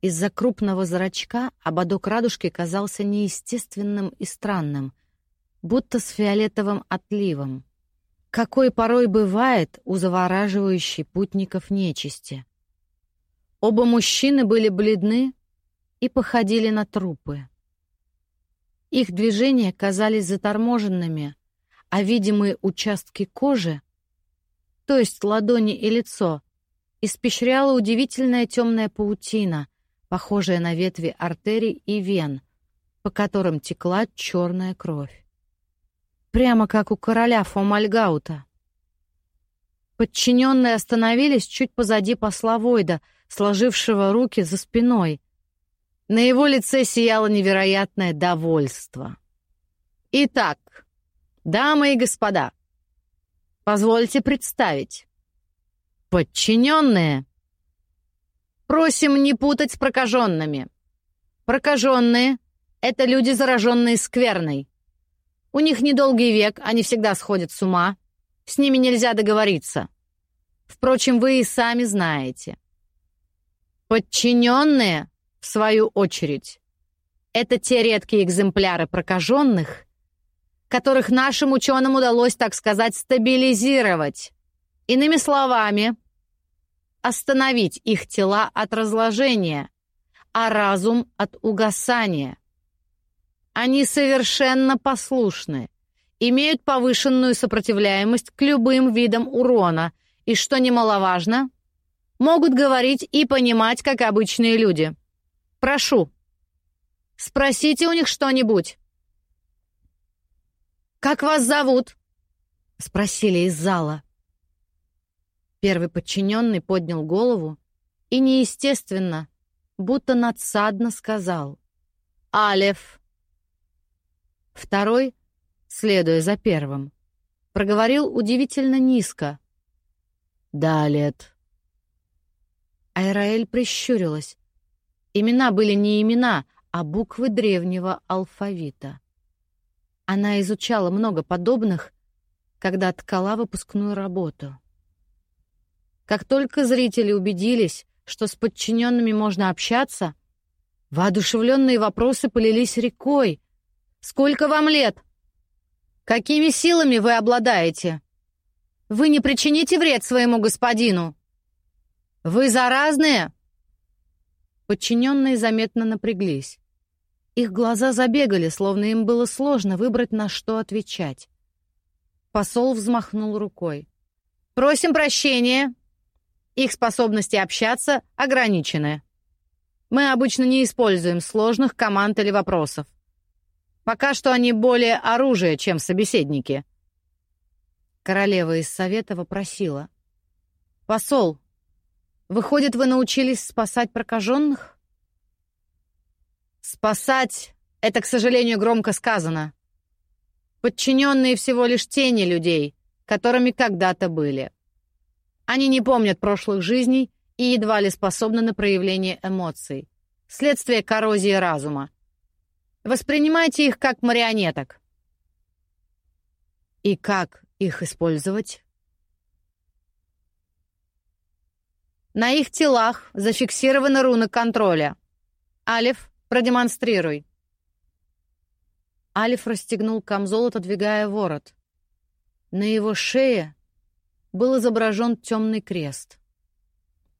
Из-за крупного зрачка ободок радужки казался неестественным и странным, будто с фиолетовым отливом какой порой бывает у завораживающей путников нечисти. Оба мужчины были бледны и походили на трупы. Их движения казались заторможенными, а видимые участки кожи, то есть ладони и лицо, испещряла удивительная темная паутина, похожая на ветви артерий и вен, по которым текла черная кровь. Прямо как у короля Фомальгаута. Подчиненные остановились чуть позади посла Войда, сложившего руки за спиной. На его лице сияло невероятное довольство. «Итак, дамы и господа, позвольте представить. Подчиненные. Просим не путать с прокаженными. Прокаженные — это люди, зараженные скверной. У них недолгий век, они всегда сходят с ума. С ними нельзя договориться. Впрочем, вы и сами знаете. Подчиненные, в свою очередь, это те редкие экземпляры прокаженных, которых нашим ученым удалось, так сказать, стабилизировать. Иными словами, остановить их тела от разложения, а разум от угасания. Они совершенно послушны, имеют повышенную сопротивляемость к любым видам урона и, что немаловажно, могут говорить и понимать, как обычные люди. Прошу, спросите у них что-нибудь. «Как вас зовут?» — спросили из зала. Первый подчиненный поднял голову и неестественно, будто надсадно сказал «Алеф». Второй, следуя за первым, проговорил удивительно низко «Далет». Айраэль прищурилась. Имена были не имена, а буквы древнего алфавита. Она изучала много подобных, когда ткала выпускную работу. Как только зрители убедились, что с подчиненными можно общаться, воодушевленные вопросы полились рекой. «Сколько вам лет? Какими силами вы обладаете? Вы не причините вред своему господину? Вы заразные?» Подчиненные заметно напряглись. Их глаза забегали, словно им было сложно выбрать, на что отвечать. Посол взмахнул рукой. «Просим прощения. Их способности общаться ограничены. Мы обычно не используем сложных команд или вопросов. Пока что они более оружие, чем собеседники». Королева из Совета вопросила. «Посол, выходит, вы научились спасать прокаженных?» «Спасать — это, к сожалению, громко сказано. Подчиненные всего лишь тени людей, которыми когда-то были. Они не помнят прошлых жизней и едва ли способны на проявление эмоций. Следствие коррозии разума. Воспринимайте их как марионеток. И как их использовать? На их телах зафиксированы руны контроля. Алиф, продемонстрируй. Алиф расстегнул камзол, отодвигая ворот. На его шее был изображен темный крест.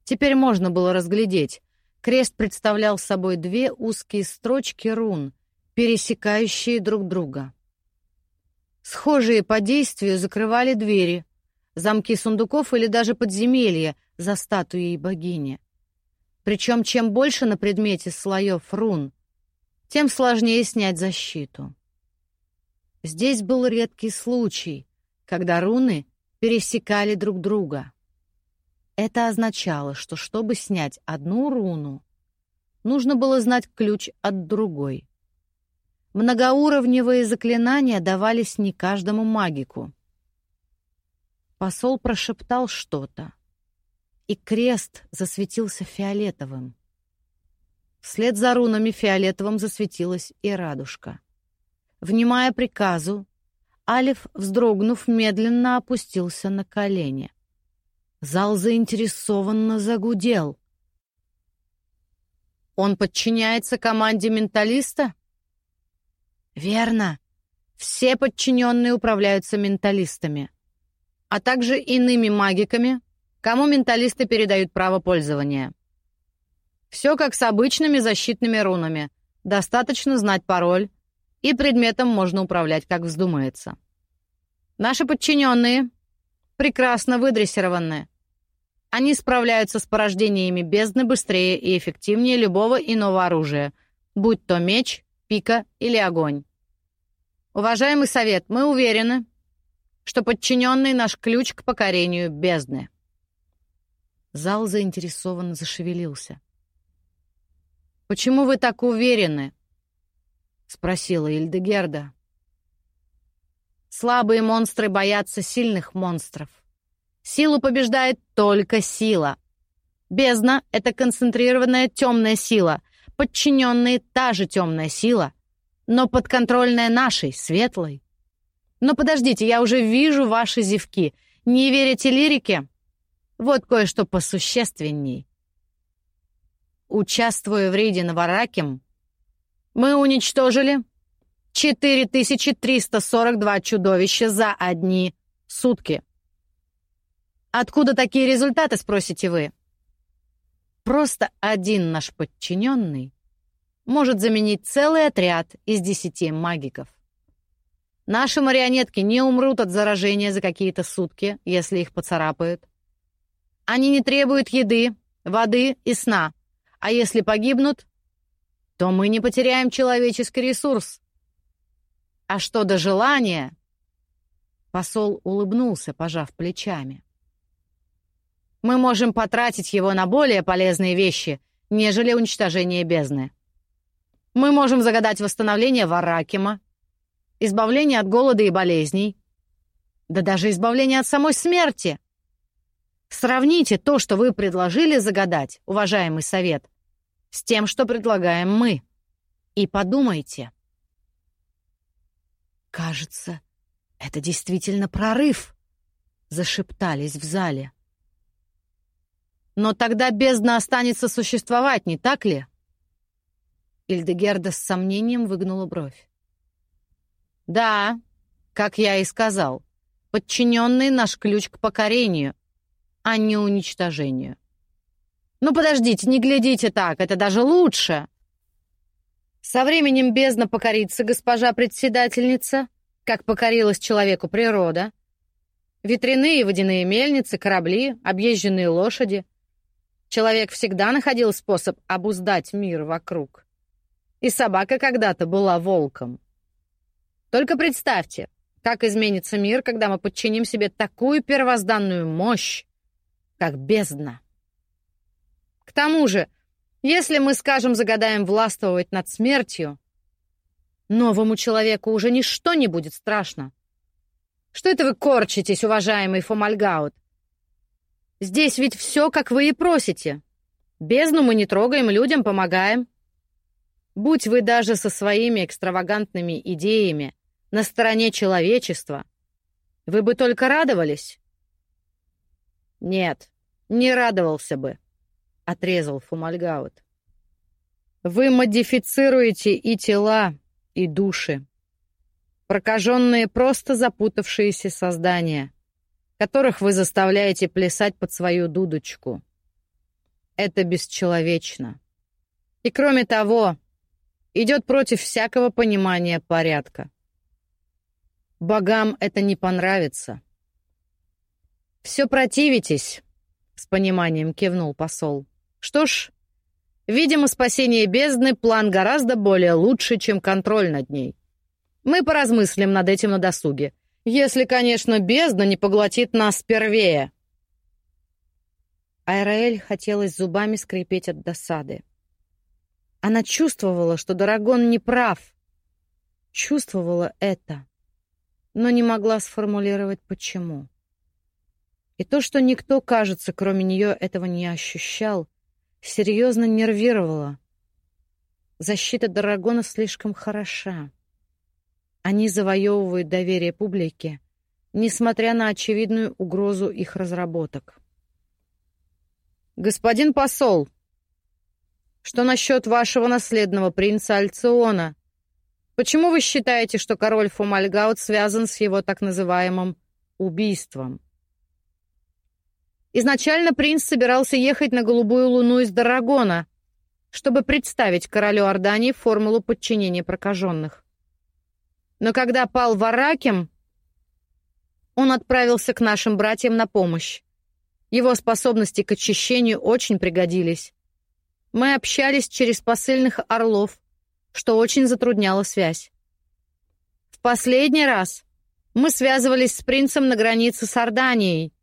Теперь можно было разглядеть. Крест представлял собой две узкие строчки рун, пересекающие друг друга. Схожие по действию закрывали двери, замки сундуков или даже подземелья за статуей богини. Причем чем больше на предмете слоев рун, тем сложнее снять защиту. Здесь был редкий случай, когда руны пересекали друг друга. Это означало, что чтобы снять одну руну, нужно было знать ключ от другой. Многоуровневые заклинания давались не каждому магику. Посол прошептал что-то, и крест засветился фиолетовым. Вслед за рунами фиолетовым засветилась и радужка. Внимая приказу, Алиф, вздрогнув, медленно опустился на колени. Зал заинтересованно загудел. «Он подчиняется команде менталиста?» «Верно. Все подчиненные управляются менталистами, а также иными магиками, кому менталисты передают право пользования. Все как с обычными защитными рунами. Достаточно знать пароль, и предметом можно управлять, как вздумается. Наши подчиненные прекрасно выдрессированы. Они справляются с порождениями бездны быстрее и эффективнее любого иного оружия, будь то меч, пика или огонь. Уважаемый совет, мы уверены, что подчиненный наш ключ к покорению бездны. Зал заинтересованно зашевелился. «Почему вы так уверены?» — спросила Ильдегерда. «Слабые монстры боятся сильных монстров. Силу побеждает только сила. Бездна — это концентрированная темная сила, подчиненные — та же темная сила, но подконтрольная нашей, светлой. Но подождите, я уже вижу ваши зевки. Не верите лирике? Вот кое-что посущественней. Участвуя в рейде на Вараким, мы уничтожили 4342 чудовища за одни сутки. Откуда такие результаты, спросите вы? Просто один наш подчиненный может заменить целый отряд из десяти магиков. Наши марионетки не умрут от заражения за какие-то сутки, если их поцарапают. Они не требуют еды, воды и сна, а если погибнут, то мы не потеряем человеческий ресурс. А что до желания? Посол улыбнулся, пожав плечами. Мы можем потратить его на более полезные вещи, нежели уничтожение бездны. Мы можем загадать восстановление Варакима, избавление от голода и болезней, да даже избавление от самой смерти. Сравните то, что вы предложили загадать, уважаемый совет, с тем, что предлагаем мы, и подумайте. «Кажется, это действительно прорыв», — зашептались в зале. Но тогда бездна останется существовать, не так ли? Ильдегерда с сомнением выгнула бровь. Да, как я и сказал, подчиненный наш ключ к покорению, а не уничтожению. Ну подождите, не глядите так, это даже лучше. Со временем бездна покорится, госпожа председательница, как покорилась человеку природа. Ветряные и водяные мельницы, корабли, объезженные лошади — Человек всегда находил способ обуздать мир вокруг. И собака когда-то была волком. Только представьте, как изменится мир, когда мы подчиним себе такую первозданную мощь, как бездна. К тому же, если мы, скажем, загадаем властвовать над смертью, новому человеку уже ничто не будет страшно. Что это вы корчитесь, уважаемый Фомальгаут? Здесь ведь все, как вы и просите. Бездну мы не трогаем, людям помогаем. Будь вы даже со своими экстравагантными идеями на стороне человечества, вы бы только радовались. Нет, не радовался бы, отрезал Фумальгаут. Вы модифицируете и тела, и души. Прокаженные просто запутавшиеся создания — которых вы заставляете плясать под свою дудочку. Это бесчеловечно. И кроме того, идет против всякого понимания порядка. Богам это не понравится. «Все противитесь», — с пониманием кивнул посол. «Что ж, видимо, спасение бездны — план гораздо более лучше, чем контроль над ней. Мы поразмыслим над этим на досуге. Если, конечно, бездна не поглотит нас первее. Айраэль хотелось зубами скрипеть от досады. Она чувствовала, что Дорогон не прав. Чувствовала это, но не могла сформулировать, почему. И то, что никто, кажется, кроме нее этого не ощущал, серьезно нервировало. Защита Дорогона слишком хороша. Они завоевывают доверие публики, несмотря на очевидную угрозу их разработок. «Господин посол, что насчет вашего наследного принца Альциона? Почему вы считаете, что король Фомальгаут связан с его так называемым убийством?» Изначально принц собирался ехать на Голубую Луну из Дарагона, чтобы представить королю Ордании формулу подчинения прокаженных. Но когда пал Вараким, он отправился к нашим братьям на помощь. Его способности к очищению очень пригодились. Мы общались через посыльных орлов, что очень затрудняло связь. В последний раз мы связывались с принцем на границе с Орданией.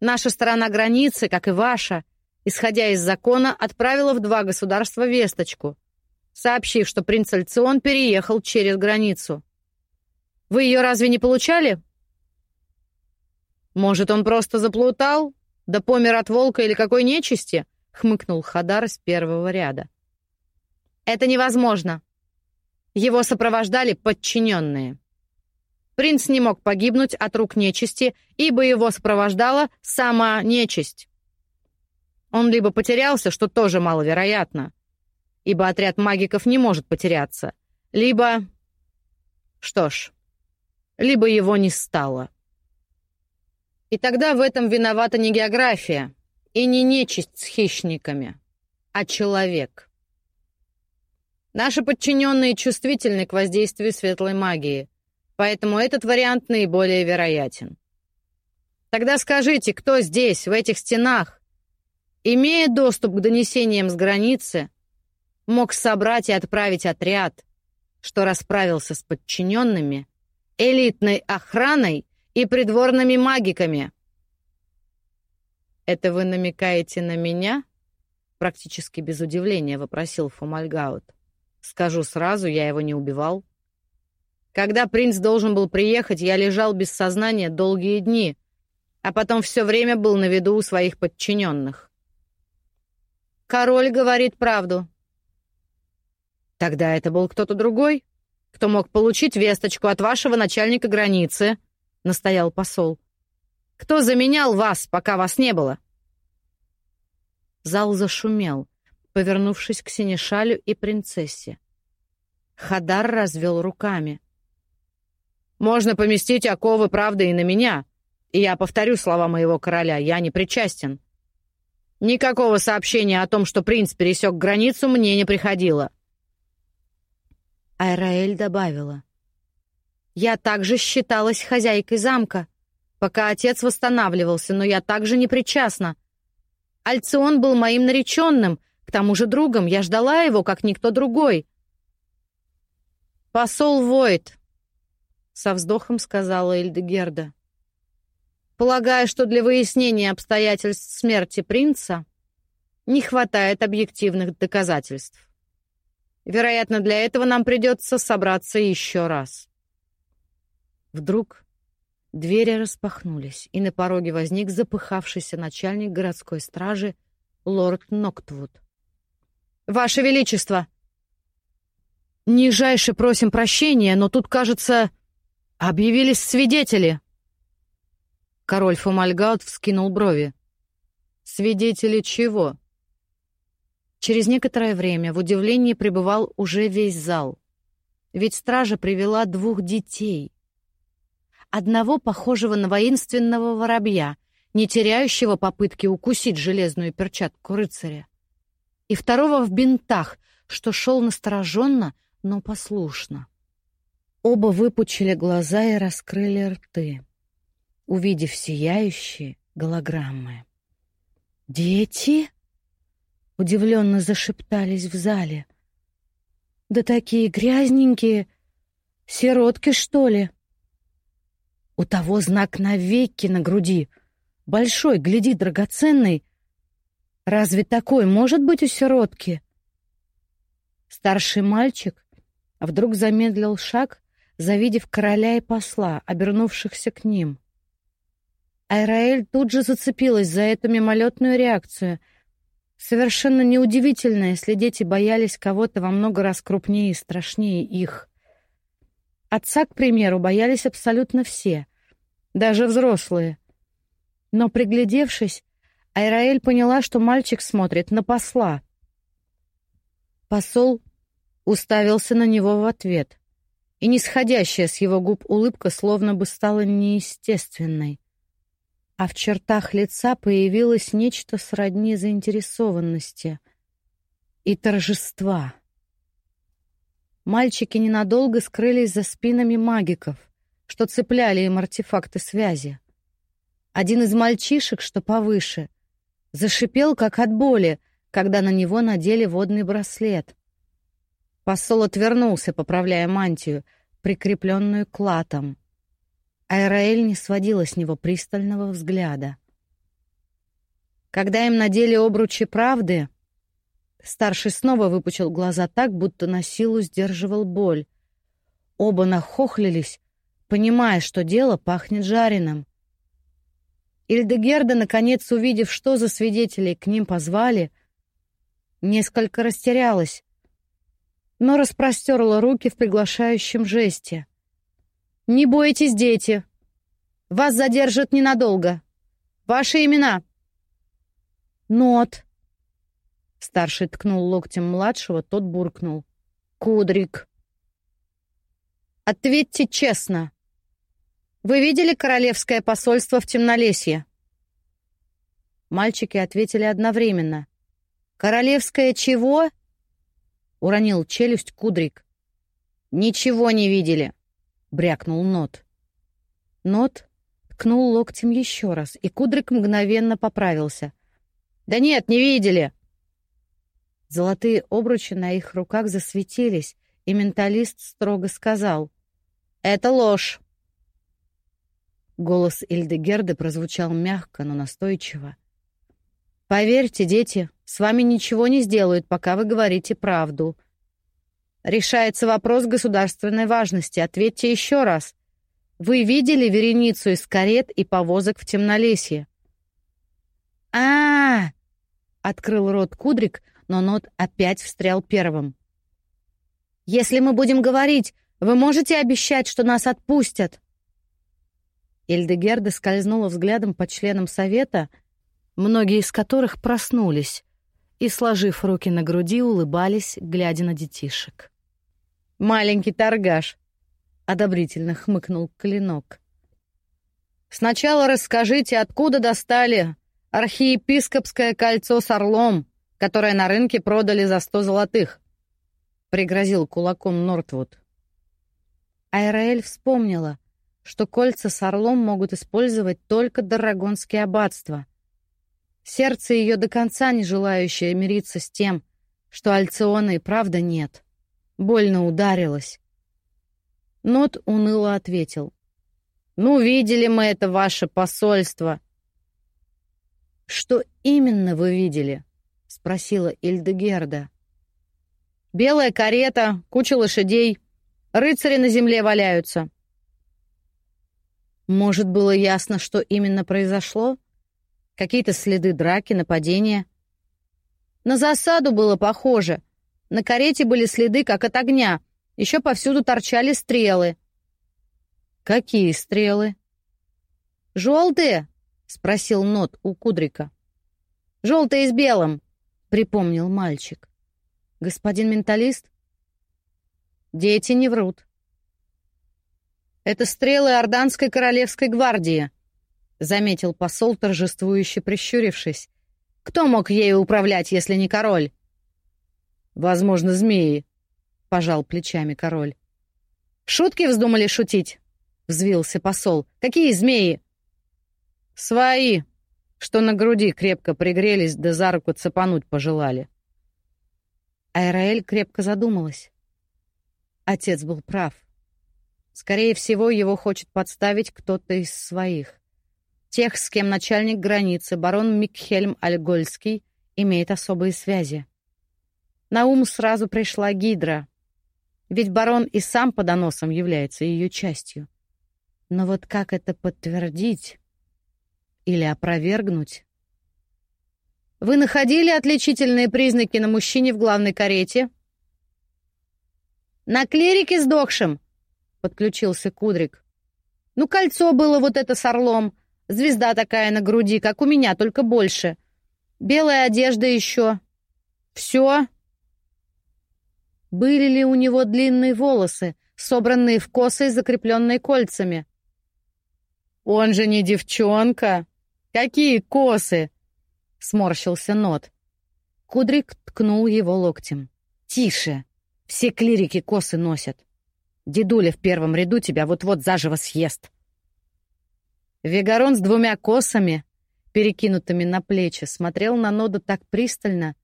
Наша сторона границы, как и ваша, исходя из закона, отправила в два государства весточку, сообщив, что принц Альцион переехал через границу. Вы ее разве не получали? Может, он просто заплутал? Да помер от волка или какой нечисти? Хмыкнул Хадар с первого ряда. Это невозможно. Его сопровождали подчиненные. Принц не мог погибнуть от рук нечисти, ибо его сопровождала сама нечисть. Он либо потерялся, что тоже маловероятно, ибо отряд магиков не может потеряться, либо... Что ж, либо его не стало. И тогда в этом виновата не география и не нечисть с хищниками, а человек. Наши подчиненные чувствительны к воздействию светлой магии, поэтому этот вариант наиболее вероятен. Тогда скажите, кто здесь, в этих стенах, имея доступ к донесениям с границы, мог собрать и отправить отряд, что расправился с подчиненными элитной охраной и придворными магиками. «Это вы намекаете на меня?» Практически без удивления вопросил Фомальгаут. «Скажу сразу, я его не убивал. Когда принц должен был приехать, я лежал без сознания долгие дни, а потом все время был на виду у своих подчиненных. Король говорит правду. Тогда это был кто-то другой?» кто мог получить весточку от вашего начальника границы», — настоял посол. «Кто заменял вас, пока вас не было?» Зал зашумел, повернувшись к Синешалю и принцессе. Хадар развел руками. «Можно поместить оковы правды и на меня, и я повторю слова моего короля, я не причастен. Никакого сообщения о том, что принц пересек границу, мне не приходило. Айраэль добавила. «Я также считалась хозяйкой замка, пока отец восстанавливался, но я также не причастна. Альцион был моим нареченным, к тому же другом, я ждала его, как никто другой». «Посол Войт», — со вздохом сказала Эльдегерда. «Полагаю, что для выяснения обстоятельств смерти принца не хватает объективных доказательств». Вероятно, для этого нам придется собраться еще раз. Вдруг двери распахнулись, и на пороге возник запыхавшийся начальник городской стражи лорд Ноктвуд. «Ваше Величество!» «Нижайше просим прощения, но тут, кажется, объявились свидетели!» Король Фомальгаут вскинул брови. «Свидетели чего?» Через некоторое время в удивлении пребывал уже весь зал. Ведь стража привела двух детей. Одного похожего на воинственного воробья, не теряющего попытки укусить железную перчатку рыцаря. И второго в бинтах, что шел настороженно, но послушно. Оба выпучили глаза и раскрыли рты, увидев сияющие голограммы. «Дети?» удивленно зашептались в зале. «Да такие грязненькие! Сиротки, что ли?» У того знак навеки на груди. Большой, гляди, драгоценный. Разве такой может быть у сиротки? Старший мальчик вдруг замедлил шаг, завидев короля и посла, обернувшихся к ним. Айраэль тут же зацепилась за эту мимолетную реакцию — Совершенно неудивительно, если дети боялись кого-то во много раз крупнее и страшнее их. Отца, к примеру, боялись абсолютно все, даже взрослые. Но, приглядевшись, Айраэль поняла, что мальчик смотрит на посла. Посол уставился на него в ответ, и нисходящая с его губ улыбка словно бы стала неестественной а в чертах лица появилось нечто сродни заинтересованности и торжества. Мальчики ненадолго скрылись за спинами магиков, что цепляли им артефакты связи. Один из мальчишек, что повыше, зашипел, как от боли, когда на него надели водный браслет. Посол отвернулся, поправляя мантию, прикрепленную к латам. Айраэль не сводила с него пристального взгляда. Когда им надели обручи правды, старший снова выпучил глаза так, будто на силу сдерживал боль. Оба нахохлились, понимая, что дело пахнет жареным. Ильдегерда, наконец увидев, что за свидетелей к ним позвали, несколько растерялась, но распростерла руки в приглашающем жесте. «Не бойтесь, дети! Вас задержат ненадолго. Ваши имена!» «Нот!» Старший ткнул локтем младшего, тот буркнул. «Кудрик!» Ответьте честно. Вы видели королевское посольство в Темнолесье? Мальчики ответили одновременно. Королевское чего? Уронил челюсть Кудрик. Ничего не видели, брякнул Нот. Нот ткнул локтем еще раз, и Кудрик мгновенно поправился. Да нет, не видели. Золотые обручи на их руках засветились, и менталист строго сказал: это ложь. Голос Ильдегерды прозвучал мягко, но настойчиво. Поверьте, дети, с вами ничего не сделают, пока вы говорите правду. Решается вопрос государственной важности. Ответьте еще раз. Вы видели вереницу из карет и повозок в темнолесье? А, -а, -а, открыл рот Кудрик, но Нот опять встрял первым. Если мы будем говорить, вы можете обещать, что нас отпустят?» Эльдегерда скользнула взглядом по членам совета, многие из которых проснулись и, сложив руки на груди, улыбались, глядя на детишек. «Маленький торгаш!» — одобрительно хмыкнул Клинок. «Сначала расскажите, откуда достали архиепископское кольцо с орлом, которое на рынке продали за сто золотых?» — пригрозил кулаком Нортвуд. Айраэль вспомнила, что кольца с орлом могут использовать только Дарагонские аббатства. Сердце ее до конца не желающее мириться с тем, что Альциона и правда нет. Больно ударилось. Нот уныло ответил. «Ну, видели мы это ваше посольство». «Что именно вы видели?» — спросила Ильдегерда. «Белая карета, куча лошадей, Рыцари на земле валяются. Может, было ясно, что именно произошло? Какие-то следы драки, нападения? На засаду было похоже. На карете были следы, как от огня. Еще повсюду торчали стрелы. Какие стрелы? Желтые? спросил Нот у Кудрика. Желтые с белым, припомнил мальчик. Господин менталист, Дети не врут. Это стрелы Орданской королевской гвардии, заметил посол, торжествующе прищурившись. Кто мог ею управлять, если не король? Возможно, змеи, пожал плечами король. Шутки вздумали шутить? взвился посол. Какие змеи? Свои, что на груди крепко пригрелись, да за руку цепануть пожелали. Айраэль крепко задумалась. Отец был прав. Скорее всего, его хочет подставить кто-то из своих. Тех, с кем начальник границы, барон Микхельм Альгольский, имеет особые связи. На ум сразу пришла Гидра. Ведь барон и сам по доносам является ее частью. Но вот как это подтвердить или опровергнуть? Вы находили отличительные признаки на мужчине в главной карете? «На клирике сдохшем!» — подключился Кудрик. «Ну, кольцо было вот это с орлом. Звезда такая на груди, как у меня, только больше. Белая одежда еще. Все?» Были ли у него длинные волосы, собранные в косы и закрепленные кольцами? «Он же не девчонка! Какие косы!» — сморщился Нот. Кудрик ткнул его локтем. «Тише! Все клирики косы носят. Дедуля в первом ряду тебя вот-вот заживо съест. Вегарон с двумя косами, перекинутыми на плечи, смотрел на Нода так пристально,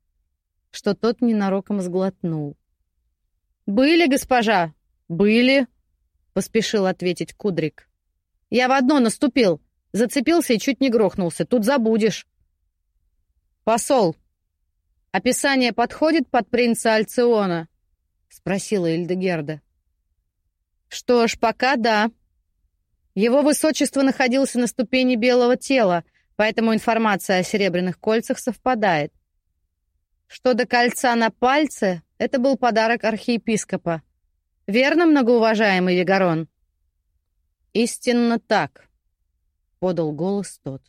что тот ненароком сглотнул. «Были, госпожа, были», — поспешил ответить Кудрик. «Я в одно наступил, зацепился и чуть не грохнулся. Тут забудешь». «Посол, описание подходит под принца Альциона?» — спросила Эльдегерда. «Что ж, пока да. Его высочество находился на ступени белого тела, поэтому информация о серебряных кольцах совпадает. Что до кольца на пальце, это был подарок архиепископа. Верно, многоуважаемый Вегарон?» «Истинно так», — подал голос тот.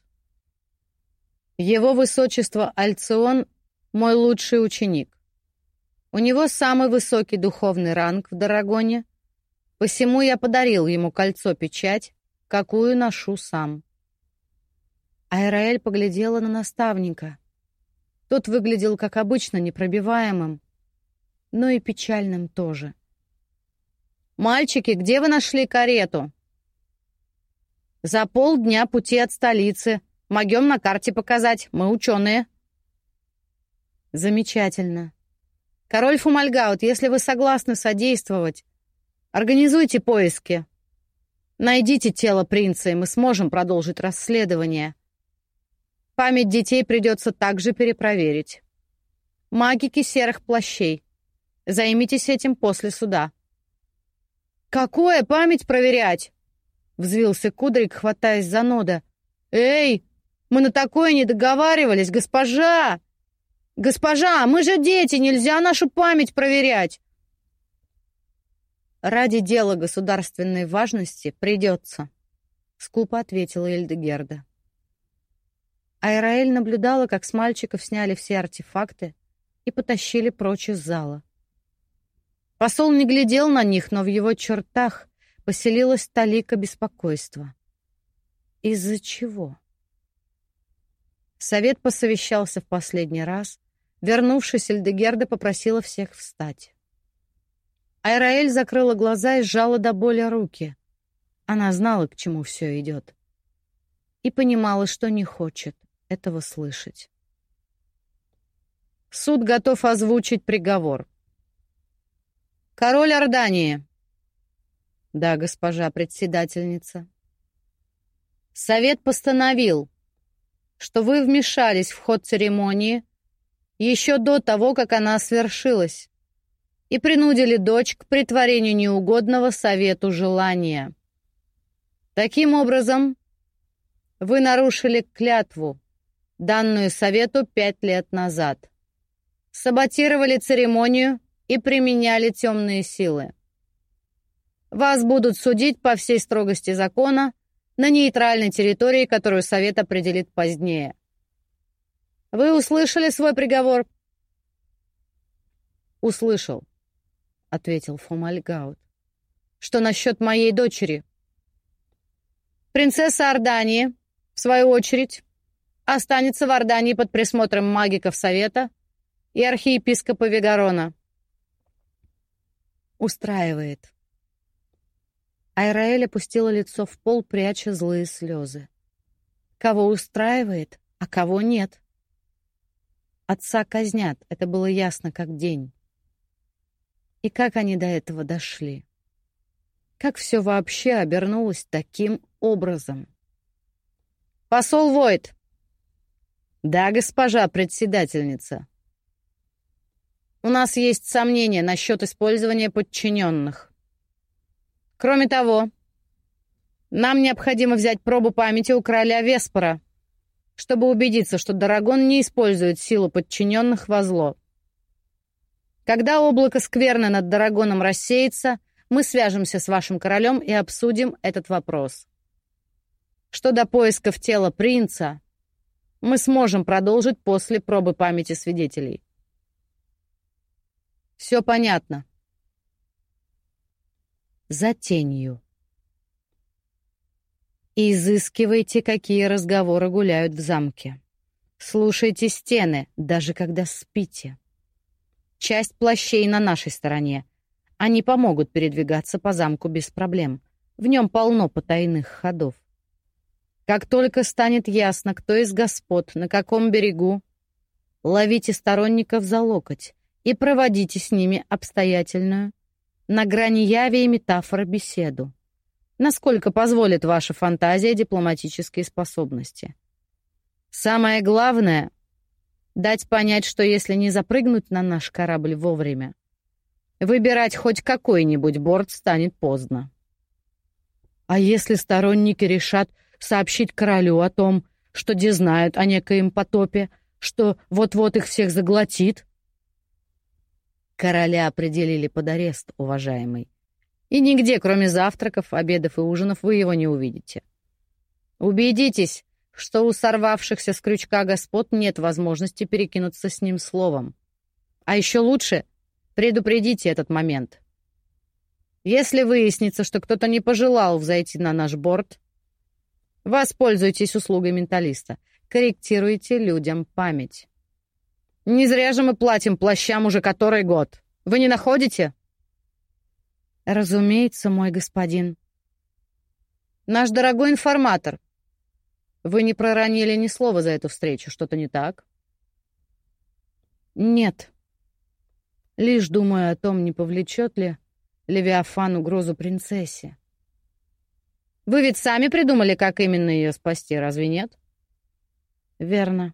Его высочество Альцион — мой лучший ученик. У него самый высокий духовный ранг в Дарагоне, посему я подарил ему кольцо-печать, какую ношу сам. Айраэль поглядела на наставника. Тот выглядел, как обычно, непробиваемым, но и печальным тоже. «Мальчики, где вы нашли карету?» «За полдня пути от столицы», Могем на карте показать. Мы ученые». «Замечательно. Король Фумальгаут, если вы согласны содействовать, организуйте поиски. Найдите тело принца, и мы сможем продолжить расследование. Память детей придется также перепроверить. Магики серых плащей. Займитесь этим после суда». «Какое память проверять?» — взвился Кудрик, хватаясь за нода. «Эй, мы на такое не договаривались, госпожа! Госпожа, мы же дети, нельзя нашу память проверять!» «Ради дела государственной важности придется», — скупо ответила Эльдегерда. Айраэль наблюдала, как с мальчиков сняли все артефакты и потащили прочь из зала. Посол не глядел на них, но в его чертах поселилась талика беспокойства. Из-за чего? Совет посовещался в последний раз. Вернувшись, Эльдегерда попросила всех встать. Айраэль закрыла глаза и сжала до боли руки. Она знала, к чему все идет. И понимала, что не хочет этого слышать. Суд готов озвучить приговор. Король Ордании. Да, госпожа председательница. Совет постановил что вы вмешались в ход церемонии еще до того, как она свершилась, и принудили дочь к притворению неугодного совету желания. Таким образом, вы нарушили клятву, данную совету пять лет назад, саботировали церемонию и применяли темные силы. Вас будут судить по всей строгости закона на нейтральной территории, которую Совет определит позднее. Вы услышали свой приговор? Услышал, ответил Фомальгаут. Что насчет моей дочери? Принцесса Ордании, в свою очередь, останется в Ордании под присмотром магиков Совета и архиепископа Вегарона. Устраивает. Айраэль опустила лицо в пол, пряча злые слезы. Кого устраивает, а кого нет. Отца казнят, это было ясно как день. И как они до этого дошли? Как все вообще обернулось таким образом? «Посол Войт!» «Да, госпожа председательница!» «У нас есть сомнения насчет использования подчиненных. Кроме того, нам необходимо взять пробу памяти у короля Веспора, чтобы убедиться, что Дарагон не использует силу подчиненных во зло. Когда облако скверны над Дарагоном рассеется, мы свяжемся с вашим королем и обсудим этот вопрос. Что до поисков тела принца, мы сможем продолжить после пробы памяти свидетелей. Все понятно за тенью. Изыскивайте, какие разговоры гуляют в замке. Слушайте стены, даже когда спите. Часть плащей на нашей стороне. Они помогут передвигаться по замку без проблем. В нем полно потайных ходов. Как только станет ясно, кто из господ, на каком берегу, ловите сторонников за локоть и проводите с ними обстоятельную, на грани яви и метафоры беседу, насколько позволит ваша фантазия дипломатические способности. Самое главное — дать понять, что если не запрыгнуть на наш корабль вовремя, выбирать хоть какой-нибудь борт станет поздно. А если сторонники решат сообщить королю о том, что де знают о некоем потопе, что вот-вот их всех заглотит? Короля определили под арест, уважаемый. И нигде, кроме завтраков, обедов и ужинов, вы его не увидите. Убедитесь, что у сорвавшихся с крючка господ нет возможности перекинуться с ним словом. А еще лучше предупредите этот момент. Если выяснится, что кто-то не пожелал взойти на наш борт, воспользуйтесь услугой менталиста. Корректируйте людям память. Не зря же мы платим плащам уже который год. Вы не находите? Разумеется, мой господин. Наш дорогой информатор. Вы не проронили ни слова за эту встречу. Что-то не так? Нет. Лишь думаю о том, не повлечет ли Левиафан угрозу принцессе. Вы ведь сами придумали, как именно ее спасти, разве нет? Верно.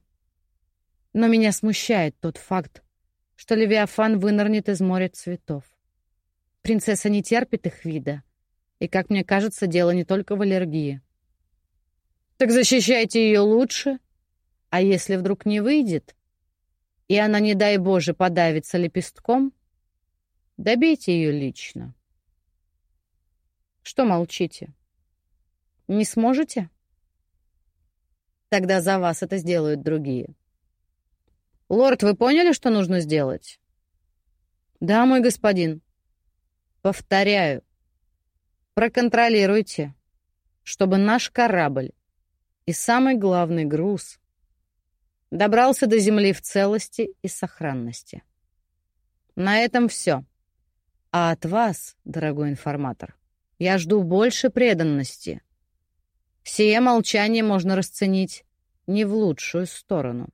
Но меня смущает тот факт, что Левиафан вынырнет из моря цветов. Принцесса не терпит их вида. И, как мне кажется, дело не только в аллергии. Так защищайте ее лучше. А если вдруг не выйдет, и она, не дай Боже, подавится лепестком, Добейте ее лично. Что молчите? Не сможете? Тогда за вас это сделают другие. Лорд, вы поняли, что нужно сделать? Да, мой господин. Повторяю. Проконтролируйте, чтобы наш корабль и самый главный груз добрался до земли в целости и сохранности. На этом все. А от вас, дорогой информатор, я жду больше преданности. Сие молчание можно расценить не в лучшую сторону.